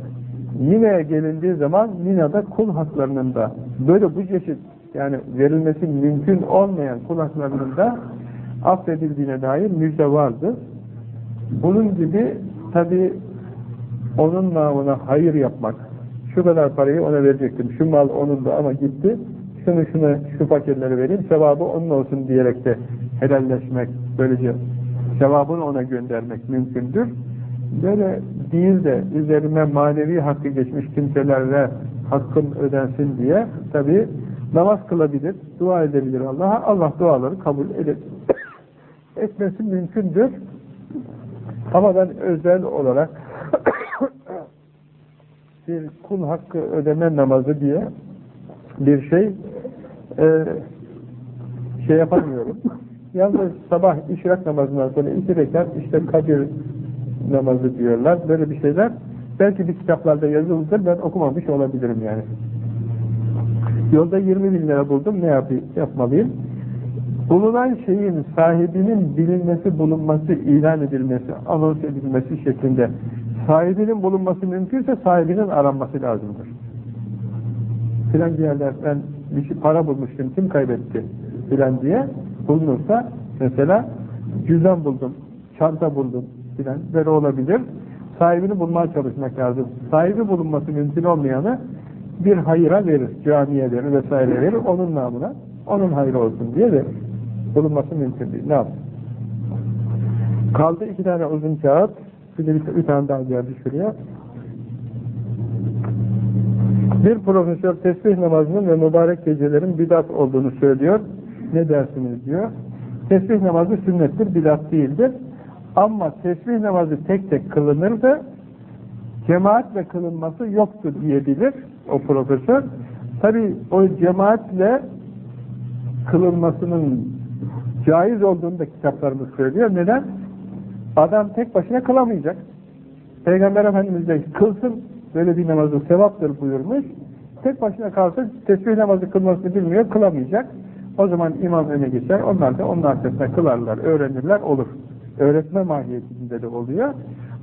Mine'ye gelindiği zaman Mina'da kul haklarının da böyle bu çeşit yani verilmesi mümkün olmayan kul haklarının da affedildiğine dair müjde vardı. Bunun gibi tabi onun namına hayır yapmak, şu kadar parayı ona verecektim, şu mal onun da ama gitti, şunu şuna şu fakirlere vereyim, sevabı onun olsun diyerek de helalleşmek, böylece sevabını ona göndermek mümkündür. Böyle değil de üzerime manevi hakkı geçmiş kimselerle hakkın ödensin diye tabi namaz kılabilir, dua edebilir Allah'a. Allah duaları kabul eder. etmesi mümkündür. Ama ben özel olarak bir kul hakkı ödeme namazı diye bir şey e, şey yapamıyorum. Yalnız sabah işrak namazından sonra iki rekat işte kadir namazı diyorlar. Böyle bir şeyler belki bir kitaplarda yazılıdır. Ben okumamış olabilirim yani. Yolda 20 bin lira buldum. Ne yapayım, yapmalıyım? Bulunan şeyin sahibinin bilinmesi, bulunması, ilan edilmesi, anons edilmesi şeklinde sahibinin bulunması mümkünse sahibinin aranması lazımdır. Filan yerler ben bir şey, para bulmuştum, kim kaybetti filan diye bulunursa mesela cüzdan buldum, çanta buldum filan böyle olabilir. Sahibini bulmaya çalışmak lazım. Sahibi bulunması mümkün olmayanı bir hayıra verir, camiye verir vesaire verir, onun namına, onun hayrı olsun diye de bulunması mümkün değil. Ne yapsın? Kaldı iki tane uzun kağıt, de bir, bir tane daha geldi şuraya. Bir profesör tesbih namazının ve mübarek gecelerin bidat olduğunu söylüyor. Ne dersiniz diyor. Tesbih namazı sünnettir, bidat değildir. Ama tesbih namazı tek tek kılınır da cemaatle kılınması yoktur diyebilir o profesör. Tabi o cemaatle kılınmasının caiz olduğunu da kitaplarımız söylüyor. Neden? Adam tek başına kılamayacak. Peygamber Efendimiz de kılsın böyle bir namazı sevaptır buyurmuş. Tek başına kalsın tesbih namazı kılmasını bilmiyor, kılamayacak. O zaman imam öne geçer, onlar da onun arkasında kılarlar, öğrenirler, olur. Öğretme mahiyetinde de oluyor.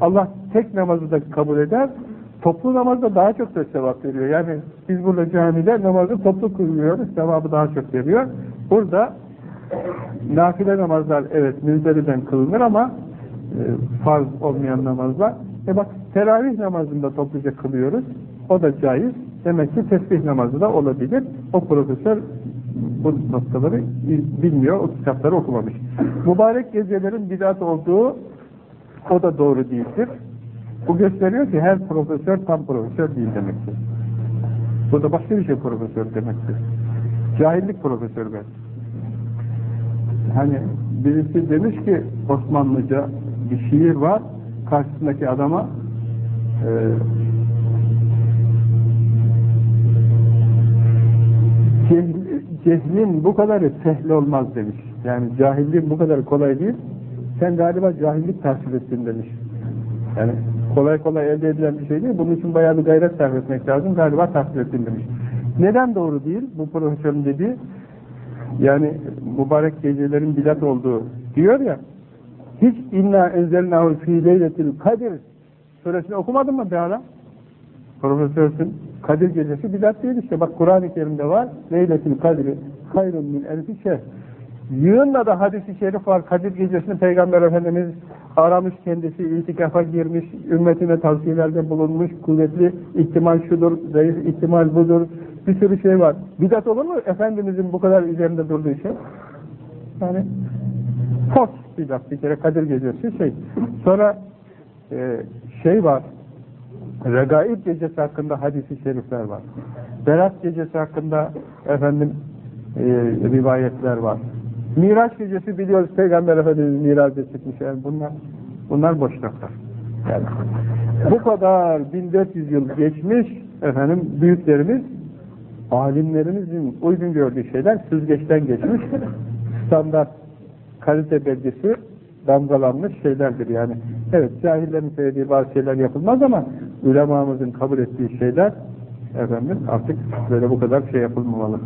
Allah tek namazı da kabul eder, toplu namazda daha çok da sevap veriyor. Yani biz burada camide namazı toplu kılıyoruz, sevabı daha çok veriyor. Burada nafile namazlar evet müzdeliden kılınır ama e, farz olmayan namazlar. E bak teravih namazında topluca kılıyoruz. O da caiz. Demek ki tesbih namazı da olabilir. O profesör bu noktaları bilmiyor, o kitapları okumamış. Mübarek gecelerin bidat olduğu o da doğru değildir. Bu gösteriyor ki her profesör tam profesör değil demektir. Bu da başka bir şey profesör demektir. Cahillik profesör ben. Hani birisi demiş ki Osmanlıca bir şiir var, karşısındaki adama e, cehlin bu kadarı sehli olmaz demiş. Yani cahilliğin bu kadar kolay değil. Sen galiba cahillik tahsil ettin demiş. Yani kolay kolay elde edilen bir şey değil. Bunun için bayağı bir gayret sarf etmek lazım. Galiba tahsil ettin demiş. Neden doğru değil bu profesörün dediği? Yani mübarek gecelerin bilat olduğu diyor ya hiç inna enzelnahu fi leyletil kadir suresini okumadın mı bir adam? Profesörsün. Kadir gecesi bidat değil işte. Bak Kur'an-ı Kerim'de var. Leyletil kadri hayrun min elfi şehr. Yığınla da hadisi şerif var. Kadir gecesini Peygamber Efendimiz aramış kendisi, itikafa girmiş, ümmetine tavsiyelerde bulunmuş, kuvvetli ihtimal şudur, zayıf ihtimal budur, bir sürü şey var. Bidat olur mu Efendimizin bu kadar üzerinde durduğu şey? Yani fos bidat bir kere Kadir gecesi şey. Sonra e, şey var, Regaib gecesi hakkında hadisi şerifler var. Berat gecesi hakkında efendim e, rivayetler var. Miraç gecesi biliyoruz Peygamber Efendimiz miraca çıkmış. Yani bunlar bunlar boş laflar. Yani bu kadar 1400 yıl geçmiş efendim büyüklerimiz alimlerimizin uygun gördüğü şeyler süzgeçten geçmiş standart kalite belgesi damgalanmış şeylerdir yani. Evet cahillerin söylediği bazı şeyler yapılmaz ama ulemamızın kabul ettiği şeyler efendim artık böyle bu kadar şey yapılmamalı.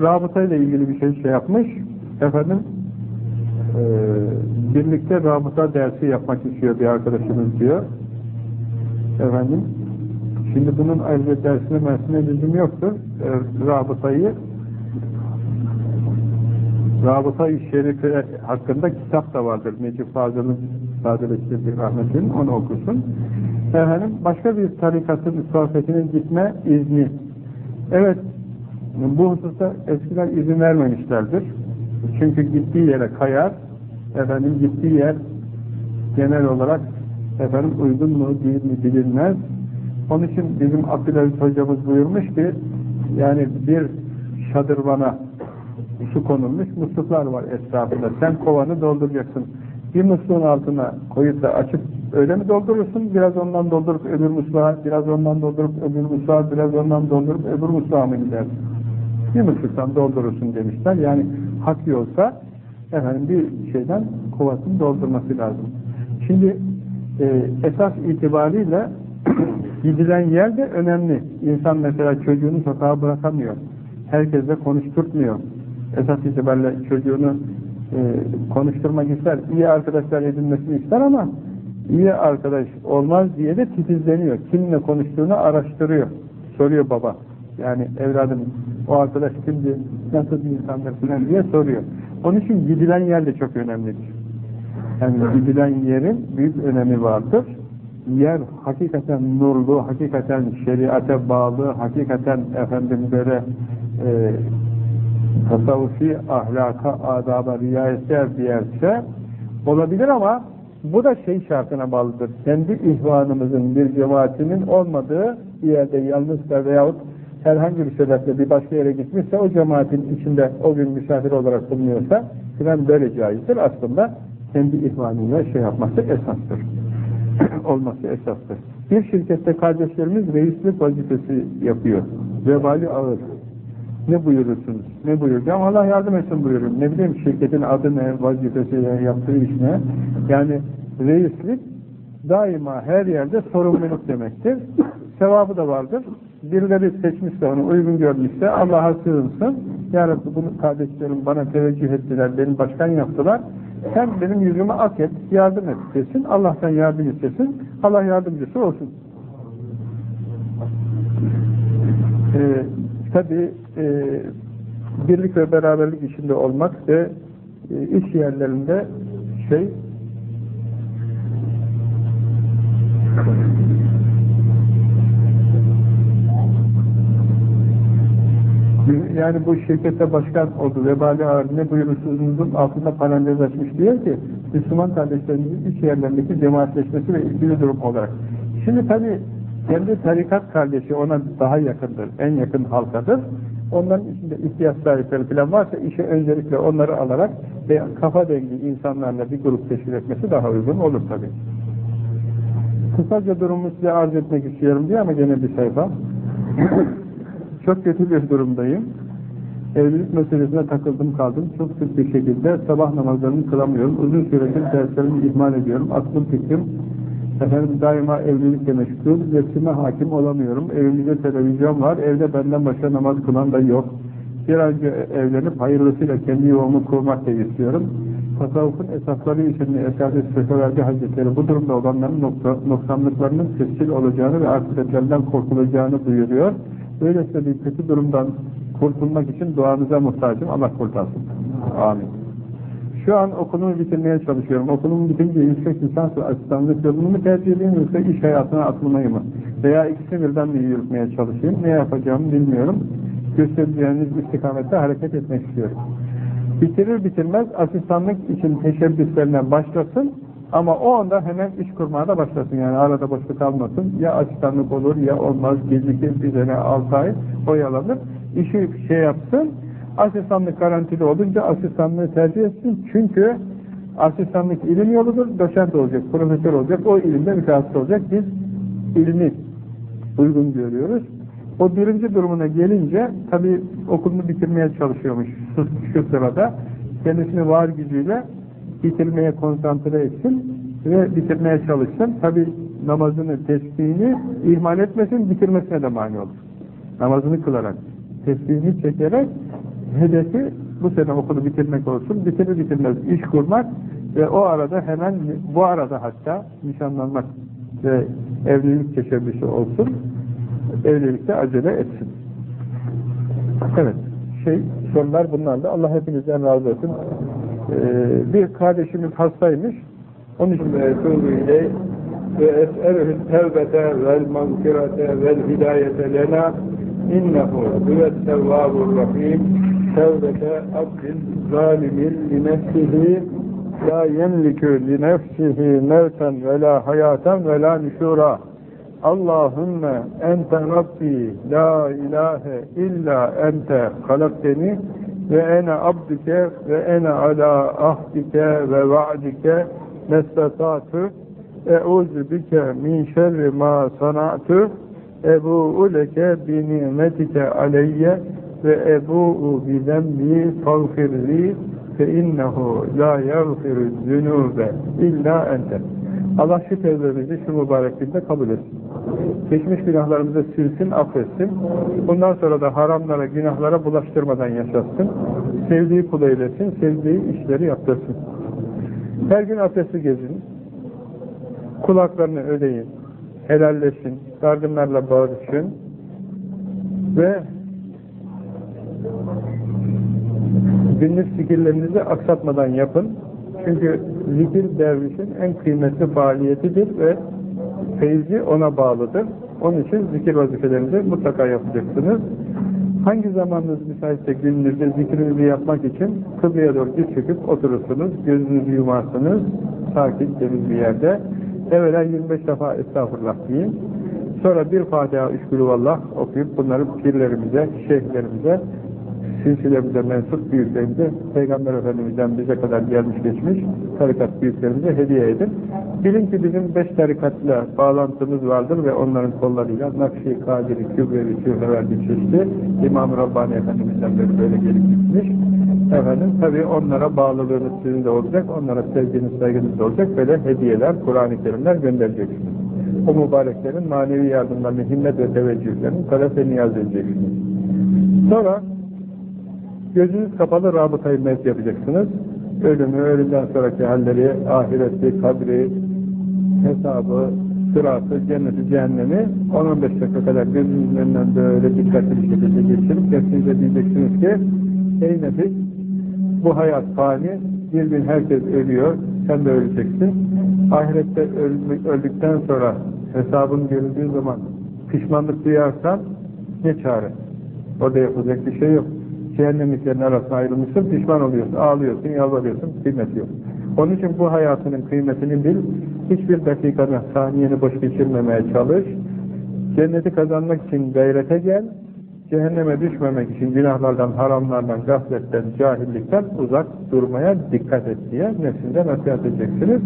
Rabıtayla ilgili bir şey şey yapmış. Efendim e, birlikte rabıta dersi yapmak istiyor bir arkadaşımız diyor. Efendim şimdi bunun ayrıca dersine mersine lüzum yoktur. E, rabıtayı Rabıta-i Şerife hakkında kitap da vardır. Necip Fazıl'ın sadeleştirdiği rahmetinin onu okusun. Efendim başka bir tarikatın sohbetinin gitme izni. Evet bu hususta eskiler izin vermemişlerdir. Çünkü gittiği yere kayar, efendim gittiği yer genel olarak efendim uygun mu değil mi bilinmez. Onun için bizim Abdülaziz hocamız buyurmuş ki yani bir şadırvana su konulmuş, musluklar var etrafında. Sen kovanı dolduracaksın. Bir musluğun altına koyup da açıp öyle mi doldurursun? Biraz ondan doldurup öbür musluğa, biraz ondan doldurup öbür musluğa, biraz ondan doldurup öbür musluğa mı gidersin? Bir mısırdan doldurursun demişler. Yani hak yolsa efendim bir şeyden kovasını doldurması lazım. Şimdi e, esas itibariyle gidilen yer de önemli. İnsan mesela çocuğunu sokağa bırakamıyor. Herkesle konuşturtmuyor. Esas itibariyle çocuğunu e, konuşturmak ister, iyi arkadaşlar edinmesini ister ama iyi arkadaş olmaz diye de titizleniyor. Kiminle konuştuğunu araştırıyor. Soruyor baba. Yani evladım o arkadaş kimdi, nasıl bir insandır filan diye soruyor. Onun için gidilen yer de çok önemlidir. Yani gidilen yerin büyük önemi vardır. Yer hakikaten nurlu, hakikaten şeriate bağlı, hakikaten efendim böyle e, tasavvufi ahlaka, adaba riayet bir yerse olabilir ama bu da şey şartına bağlıdır. Kendi ihvanımızın bir cemaatinin olmadığı bir yerde yalnızsa veyahut herhangi bir sebeple bir başka yere gitmişse o cemaatin içinde o gün misafir olarak bulunuyorsa filan böyle caizdir. Aslında kendi ihvanıyla şey yapması esastır. Olması esastır. Bir şirkette kardeşlerimiz reislik vazifesi yapıyor. Vebali ağır. Ne buyurursunuz? Ne buyuracağım? Allah yardım etsin buyurun. Ne bileyim şirketin adı ne, vazifesi ne, yaptığı iş ne? Yani reislik daima her yerde sorumluluk demektir. Sevabı da vardır. Birileri seçmişse onu uygun görmüşse Allah'a sığınsın. Ya Rabbi bunu kardeşlerim bana teveccüh ettiler, beni başkan yaptılar. Sen benim yüzümü ak et, yardım et desin. Allah'tan yardım istesin. Allah yardımcısı olsun. Ee, Tabi e, birlik ve beraberlik içinde olmak ve e, iş yerlerinde şey yani bu şirkette başkan oldu vebali ağır ne buyurursunuzun altında parantez açmış diyor ki Müslüman kardeşlerimizin iş yerlerindeki cemaatleşmesi ve ilgili durum olarak. Şimdi tabi kendi tarikat kardeşi ona daha yakındır, en yakın halkadır. Onların içinde ihtiyaç sahipleri falan varsa işe öncelikle onları alarak ve kafa dengi insanlarla bir grup teşkil etmesi daha uygun olur tabi. Kısaca durumu size arz etmek istiyorum diye ama gene bir sayfa. Çok kötü bir durumdayım. Evlilik meselesine takıldım kaldım. Çok sık bir şekilde sabah namazlarını kılamıyorum. Uzun süredir derslerimi ihmal ediyorum. Aklım fikrim Efendim daima evlilikle meşgul, nefsime hakim olamıyorum. Evimizde televizyon var, evde benden başka namaz kılan da yok. Bir önce evlenip hayırlısıyla kendi yuvamı kurmak da istiyorum. Tasavvufun esasları içinde Esad-ı Seferberdi Hazretleri bu durumda olanların nokta, noksanlıklarının tescil olacağını ve akıbetlerinden korkulacağını duyuruyor. Böylesine bir kötü durumdan kurtulmak için duanıza muhtacım. Allah kurtarsın. Amin. Şu an okulumu bitirmeye çalışıyorum. Okulumu bitince yüksek lisans ve asistanlık yolunu mu tercih edeyim yoksa iş hayatına atılmayı mı? Veya ikisi birden mi yürütmeye çalışayım? Ne yapacağımı bilmiyorum. Göstereceğiniz istikamette hareket etmek istiyorum. Bitirir bitirmez asistanlık için teşebbüslerine başlasın ama o anda hemen iş kurmaya da başlasın. Yani arada boşluk kalmasın. Ya asistanlık olur ya olmaz. Gecikir bir sene altı ay oyalanır. İşi şey yapsın Asistanlık garantili olunca asistanlığı tercih etsin. Çünkü asistanlık ilim yoludur. Doçent olacak, profesör olacak. O ilimde mütehassıs olacak. Biz ilmi uygun görüyoruz. O birinci durumuna gelince tabi okulunu bitirmeye çalışıyormuş şu, şu sırada. Kendisini var gücüyle bitirmeye konsantre etsin ve bitirmeye çalışsın. Tabi namazını, tesbihini ihmal etmesin, bitirmesine de mani olur. Namazını kılarak, tesbihini çekerek hedefi bu sene okulu bitirmek olsun, bitirir bitirmez iş kurmak ve o arada hemen, bu arada hatta nişanlanmak ve evlilik teşebbüsü olsun, evlilikte acele etsin. Evet, şey, sorular bunlardı. Allah hepinizden razı olsun. Ee, bir kardeşimiz hastaymış, onun için ile ve es'elühül tevbete vel mağfirete vel hidayete lena innehu huvet tevvabur rahim. Tevbete abdin zalimin li nefsihi la yemlikü li nefsihi mevten ve la hayaten ve la nüşura. Allahümme ente Rabbi la ilahe illa ente halakteni ve ene abdike ve ene ala ahdike ve va'dike mestatatu e'uzu bike min şerri ma sana'tu ebu'u leke bi nimetike aleyye. Ve ebu'u bi zembi fagfirli fe innehu la yagfiru zünube illa ente. Allah şu tevbelerimizi şu mübarek günde kabul etsin. Geçmiş günahlarımızı silsin, affetsin. Bundan sonra da haramlara, günahlara bulaştırmadan yaşatsın. Sevdiği kul eylesin, sevdiği işleri yaptırsın. Her gün abdestli gezin. Kulaklarını ödeyin. Helalleşin. Dargınlarla barışın. Ve günlük zikirlerinizi aksatmadan yapın. Çünkü zikir dervişin en kıymetli faaliyetidir ve feyzi ona bağlıdır. Onun için zikir vazifelerinizi mutlaka yapacaksınız. Hangi zamanınız müsaitse gününüzde zikrinizi yapmak için kıbleye doğru diz çöküp oturursunuz, gözünüzü yumarsınız, sakin, temiz bir yerde. Evvela 25 defa estağfurullah deyin. Sonra bir Fatiha, üç Gülüvallah okuyup bunları pirlerimize, şeyhlerimize, silsilemize mensup büyüklerimize, Peygamber Efendimiz'den bize kadar gelmiş geçmiş tarikat büyüklerimize hediye edin. Bilin ki bizim beş tarikatla bağlantımız vardır ve onların kollarıyla Nakşi, Kadiri, Kübrevi, Şühreverdi çeşitli İmam-ı Rabbani Efendimiz'den beri böyle gelip gitmiş. Efendim tabi onlara bağlılığınız sizin de olacak, onlara sevginiz, saygınız da olacak. Böyle hediyeler, Kur'an-ı Kerimler göndereceksiniz. O mübareklerin manevi yardımlarını, himmet ve teveccühlerini talep ve niyaz edeceksiniz. Sonra Gözünüz kapalı rabıtayı mevt yapacaksınız. Ölümü, ölümden sonraki halleri, ahireti, kabri, hesabı, sıratı, cenneti, cehennemi 10-15 dakika kadar gözünüzün önünden böyle dikkatli bir şekilde geçirip nefsinize diyeceksiniz ki ey nefis bu hayat fani, bir gün herkes ölüyor, sen de öleceksin. Ahirette öldükten sonra hesabın görüldüğü zaman pişmanlık duyarsan ne çare? Orada yapacak bir şey yok cehennemliklerin arasına ayrılmışsın, pişman oluyorsun, ağlıyorsun, yalvarıyorsun, kıymeti yok. Onun için bu hayatının kıymetini bil, hiçbir dakikanı, saniyeni boş geçirmemeye çalış, cenneti kazanmak için gayrete gel, cehenneme düşmemek için günahlardan, haramlardan, gafletten, cahillikten uzak durmaya dikkat et diye nefsinde nasihat edeceksiniz.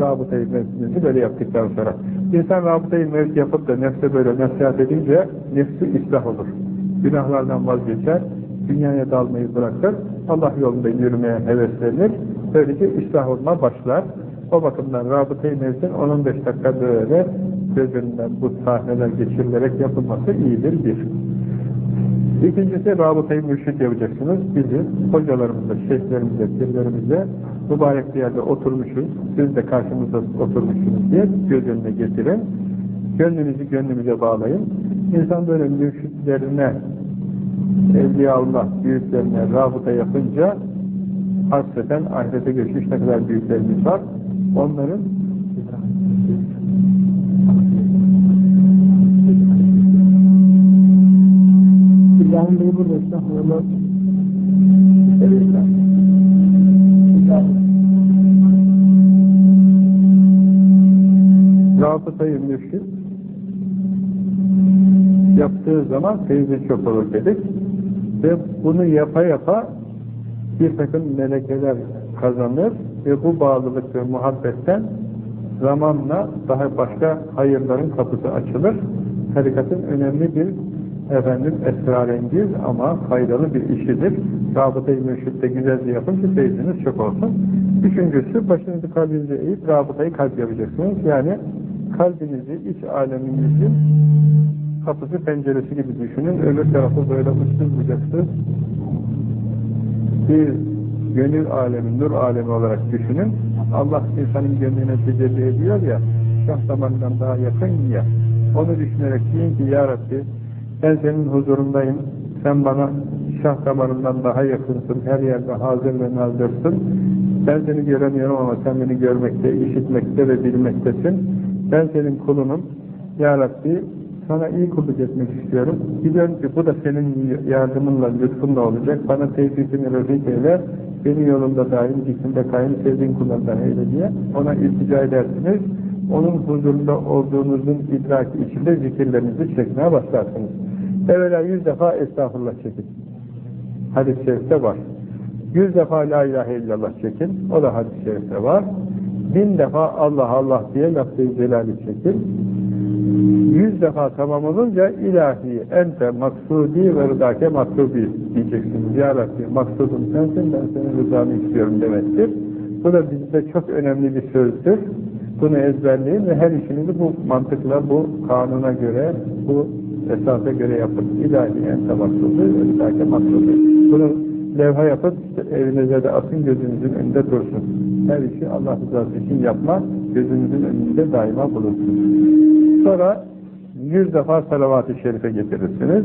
Rabıtayı mevzinizi böyle yaptıktan sonra. İnsan rabıtayı mevz yapıp da nefse böyle nasihat edince nefsi ıslah olur. Günahlardan vazgeçer, dünyaya dalmayı bırakır, Allah yolunda yürümeye heveslenir, böylece ıslah olma başlar. O bakımdan rabıta-i mevzin 10-15 dakika böyle gözünden bu sahneler geçirilerek yapılması iyidir bir. İkincisi rabıta-i mürşit yapacaksınız. Bizi hocalarımızla, şeyhlerimizle, pirlerimizle mübarek bir yerde oturmuşuz, siz de karşımızda oturmuşsunuz diye göz önüne getirin. Gönlünüzü gönlümüze bağlayın. İnsan böyle mürşitlerine Evliyaullah büyüklerine rabıta yapınca hasreten ahirete geçmiş ne kadar büyüklerimiz var. Onların İbrahim Bey burada estağfurullah. Rabıtayı mürşid yaptığı zaman feyzi çok olur dedik. Ve bunu yapa yapa bir takım melekeler kazanır ve bu bağlılık ve muhabbetten zamanla daha başka hayırların kapısı açılır. Tarikatın önemli bir efendim esrarengiz ama faydalı bir işidir. Rabıta-i mürşitte güzelce yapın ki feyziniz çok olsun. Üçüncüsü başınızı kalbinize eğip rabıtayı kalp yapacaksınız. Yani kalbinizi, iç aleminizin kapısı penceresi gibi düşünün. Öbür tarafı böyle uçsuz bucaksız bir gönül alemi, nur alemi olarak düşünün. Allah insanın gönlüne tecelli ediyor ya, şah damarından daha yakın ya. Onu düşünerek deyin ki Ya Rabbi ben senin huzurundayım. Sen bana şah damarından daha yakınsın. Her yerde hazır ve nazırsın. Ben seni göremiyorum ama sen beni görmekte, işitmekte ve bilmektesin. Ben senin kulunum. Ya Rabbi sana iyi kulluk etmek istiyorum. Biliyorum ki bu da senin yardımınla, lütfunla olacak. Bana tevfikini refik eyle, beni yolunda daim, zikrimde kaim, sevdiğin kullarından eyle diye ona iltica edersiniz. Onun huzurunda olduğunuzun idraki içinde zikirlerinizi çekmeye başlarsınız. Evvela yüz defa estağfurullah çekin. Hadis-i şerifte var. Yüz defa la ilahe illallah çekin. O da hadis-i şerifte var. Bin defa Allah Allah diye lafz-ı celali çekin yüz defa tamam olunca ilahi ente maksudi ve rıdake maksubi diyeceksiniz. Ya Rabbi maksudum sensin ben senin rızanı istiyorum demektir. Bu da bizde çok önemli bir sözdür. Bunu ezberleyin ve her işinizi bu mantıkla, bu kanuna göre, bu esasa göre yapın. İlahiyen temassızı, özellikle maksudu. Bunu levha yapıp evinize de atın, gözünüzün önünde dursun. Her işi Allah rızası için yapma, gözünüzün önünde daima bulunsun. Sonra yüz defa salavat-ı şerife getirirsiniz.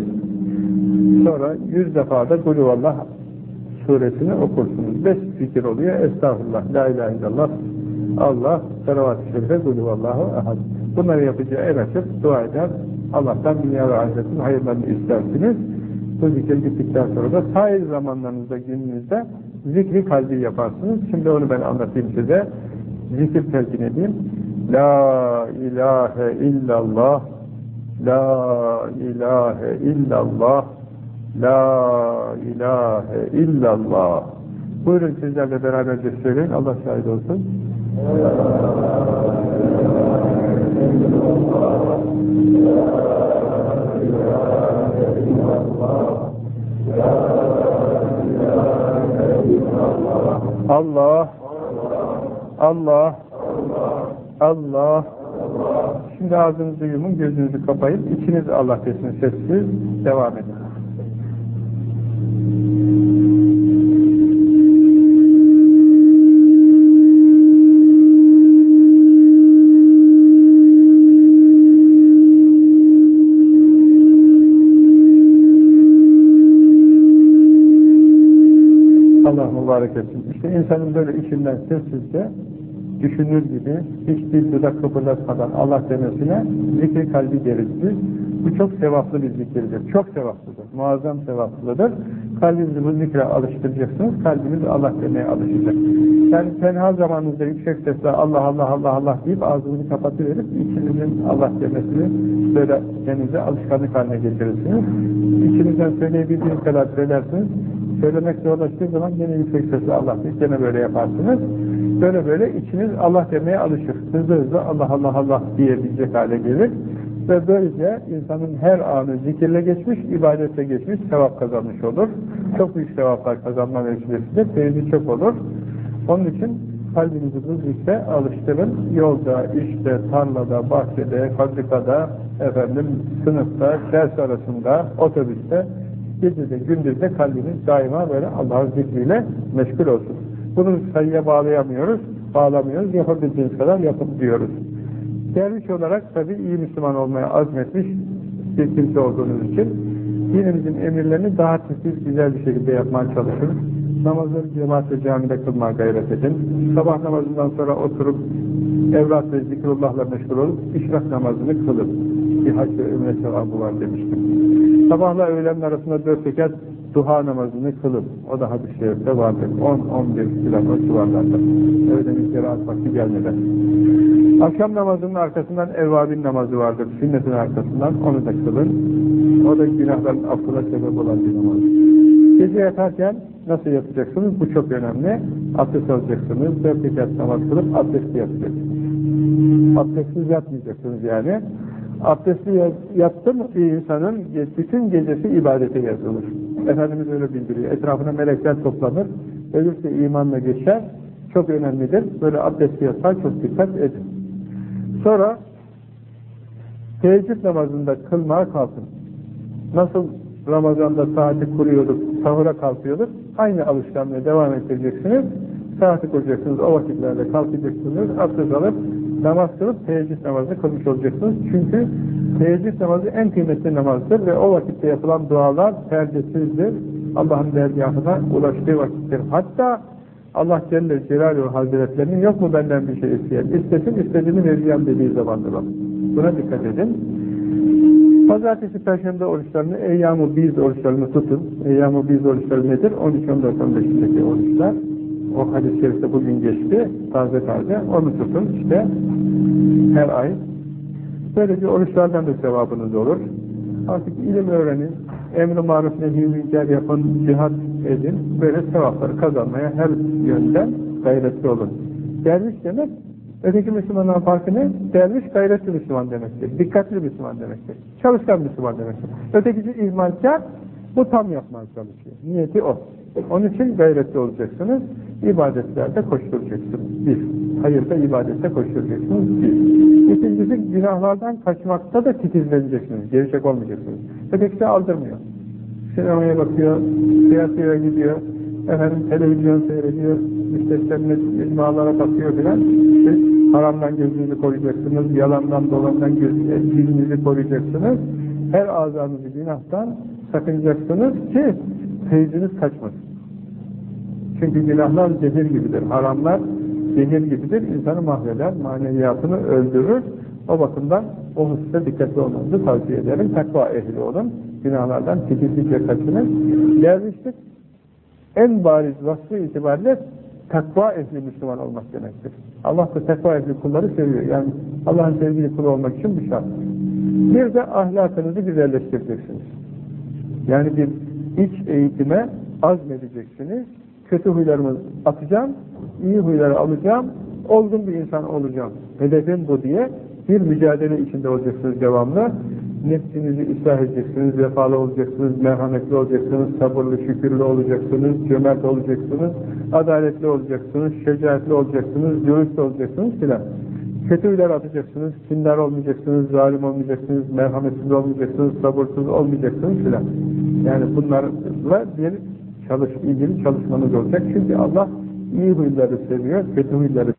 Sonra yüz defa da Gulüvallah suresini okursunuz. Beş fikir oluyor. Estağfurullah, la ilahe illallah, Allah, salavat-ı şerife, Gulüvallahu ahad. Bunları yapacağı el açıp dua eder. Allah'tan dünya ve ahiretin hayırlarını istersiniz. Bu zikir gittikten sonra da sair zamanlarınızda, gününüzde zikri kalbi yaparsınız. Şimdi onu ben anlatayım size. Zikir telkin edeyim. La ilahe illallah La ilahe illallah La ilahe illallah Buyurun sizlerle beraberce söyleyin. Allah şahit olsun. Allah Allah Allah Şimdi ağzınızı yumun, gözünüzü kapayıp içiniz Allah desin sessiz devam edin. Allah mübarek etsin. İşte insanın böyle içinden sessizce düşünür gibi hiç dil dudak kıpırdatmadan Allah demesine zikri kalbi gerekli. Bu çok sevaplı bir zikirdir. Çok sevaplıdır. Muazzam sevaplıdır. Kalbinizi bu zikre alıştıracaksınız. Kalbiniz Allah demeye alışacak. Yani tenha zamanınızda yüksek sesle Allah Allah Allah Allah deyip ağzınızı kapatıverip içinizin Allah demesini böyle kendinize alışkanlık haline getirirsiniz. İçinizden söyleyebildiğiniz kadar söylersiniz. Söylemek zorlaştığı zaman yine yüksek sesle Allah deyip gene böyle yaparsınız. Böyle böyle içiniz Allah demeye alışır. Hızlı hızlı Allah Allah Allah diyebilecek hale gelir. Ve böylece insanın her anı zikirle geçmiş, ibadetle geçmiş, sevap kazanmış olur. Çok büyük sevaplar kazanma vesilesidir. Feyzi çok olur. Onun için kalbinizi bu zikre alıştırın. Yolda, işte, tarlada, bahçede, fabrikada, efendim, sınıfta, ders arasında, otobüste, gecede, gündüzde kalbiniz daima böyle Allah'ın zikriyle meşgul olsun. Bunu sayıya bağlayamıyoruz, bağlamıyoruz. Yapabildiğiniz kadar yapın diyoruz. Derviş olarak tabi iyi Müslüman olmaya azmetmiş bir kimse olduğunuz için dinimizin emirlerini daha titiz, güzel bir şekilde yapmaya çalışın. Namazları cemaat ve camide kılmaya gayret edin. Sabah namazından sonra oturup evlat ve zikrullahla meşgul olup işrak namazını kılın. Bir hac ve ümre sevabı var demiştim. Sabahla öğlen arasında dört rekat duha namazını kılın. O da hadis-i şerifte vardır. 10-11 kilometre civarlarda. Öğlen kerahat vakti gelmeden. Akşam namazının arkasından evvabin namazı vardır. Sünnetin arkasından onu da kılın. O da günahların affına sebep olan bir namaz. Gece yatarken nasıl yatacaksınız? Bu çok önemli. Abdest alacaksınız. Dört rekat namaz kılıp abdestli yatacaksınız. Abdestsiz yatmayacaksınız yani. Abdestli yattı mı bir insanın bütün gecesi ibadete yazılır. Efendimiz öyle bildiriyor. Etrafına melekler toplanır. Ölürse imanla geçer. Çok önemlidir. Böyle abdestli yatsa çok dikkat edin. Sonra teheccüd namazında kılmaya kalkın. Nasıl Ramazan'da saati kuruyorduk, sahura kalkıyorduk. Aynı alışkanlığı devam ettireceksiniz. Saati kuracaksınız, o vakitlerde kalkacaksınız, abdest alıp namaz kılıp teheccüd namazını kılmış olacaksınız. Çünkü teheccüd namazı en kıymetli namazdır ve o vakitte yapılan dualar perdesizdir. Allah'ın dergahına ulaştığı vakittir. Hatta Allah Celle Celaluhu Hazretlerinin yok mu benden bir şey isteyen? İstesin istediğini vereceğim dediği zamandır. Buna dikkat edin. Pazartesi, Perşembe oruçlarını, Eyyam-ı Biz oruçlarını tutun. Eyyam-ı Biz oruçları nedir? 13, 14, 15'teki oruçlar. O hadis-i şerifte bugün geçti. Taze taze. Onu tutun işte. Her ay. Böylece oruçlardan da sevabınız olur. Artık ilim öğrenin. Emr-i maruf nehi yapın. Cihat edin. Böyle sevapları kazanmaya her yönden gayretli olun. Derviş demek Öteki Müslümanların farkı ne? Derviş gayretli Müslüman demektir. Dikkatli Müslüman demektir. Çalışkan Müslüman demektir. Ötekisi ihmalkar, bu tam yapmaya çalışıyor. Niyeti o. Onun için gayretli olacaksınız. İbadetlerde koşturacaksınız. Bir. hayırda, ibadette koşturacaksınız. Bir. İkincisi günahlardan kaçmakta da titizleneceksiniz. Gevşek olmayacaksınız. Ötekisi aldırmıyor. Sinemaya bakıyor, tiyatroya gidiyor, efendim televizyon seyrediyor, cennet ilmalara bakıyor filan. Siz haramdan gözünüzü koruyacaksınız, yalandan dolandan gözünüzü, dilinizi koruyacaksınız. Her azanızı günahtan sakınacaksınız ki feyziniz kaçmasın. Çünkü günahlar zehir gibidir, haramlar zehir gibidir, insanı mahveder, maneviyatını öldürür. O bakımdan o hususta dikkatli olmanızı tavsiye ederim. Takva ehli olun, günahlardan titizlikle kaçının. Dervişlik en bariz vasfı itibariyle takva ehli Müslüman olmak demektir. Allah da takva ehli kulları seviyor. Yani Allah'ın sevgili kulu olmak için bir şart. Bir de ahlakınızı güzelleştireceksiniz. Yani bir iç eğitime azmedeceksiniz. Kötü huylarımı atacağım, iyi huyları alacağım, olgun bir insan olacağım. Hedefim bu diye bir mücadele içinde olacaksınız devamlı. Nefsinizi ıslah edeceksiniz, vefalı olacaksınız, merhametli olacaksınız, sabırlı, şükürlü olacaksınız, cömert olacaksınız, adaletli olacaksınız, şecaatli olacaksınız, dürüst olacaksınız filan. Kötü atacaksınız, kindar olmayacaksınız, zalim olmayacaksınız, merhametsiz olmayacaksınız, sabırsız olmayacaksınız filan. Yani bunlarla bir çalış, ilgili çalışmanız olacak. Çünkü Allah iyi huyları seviyor, kötü huyları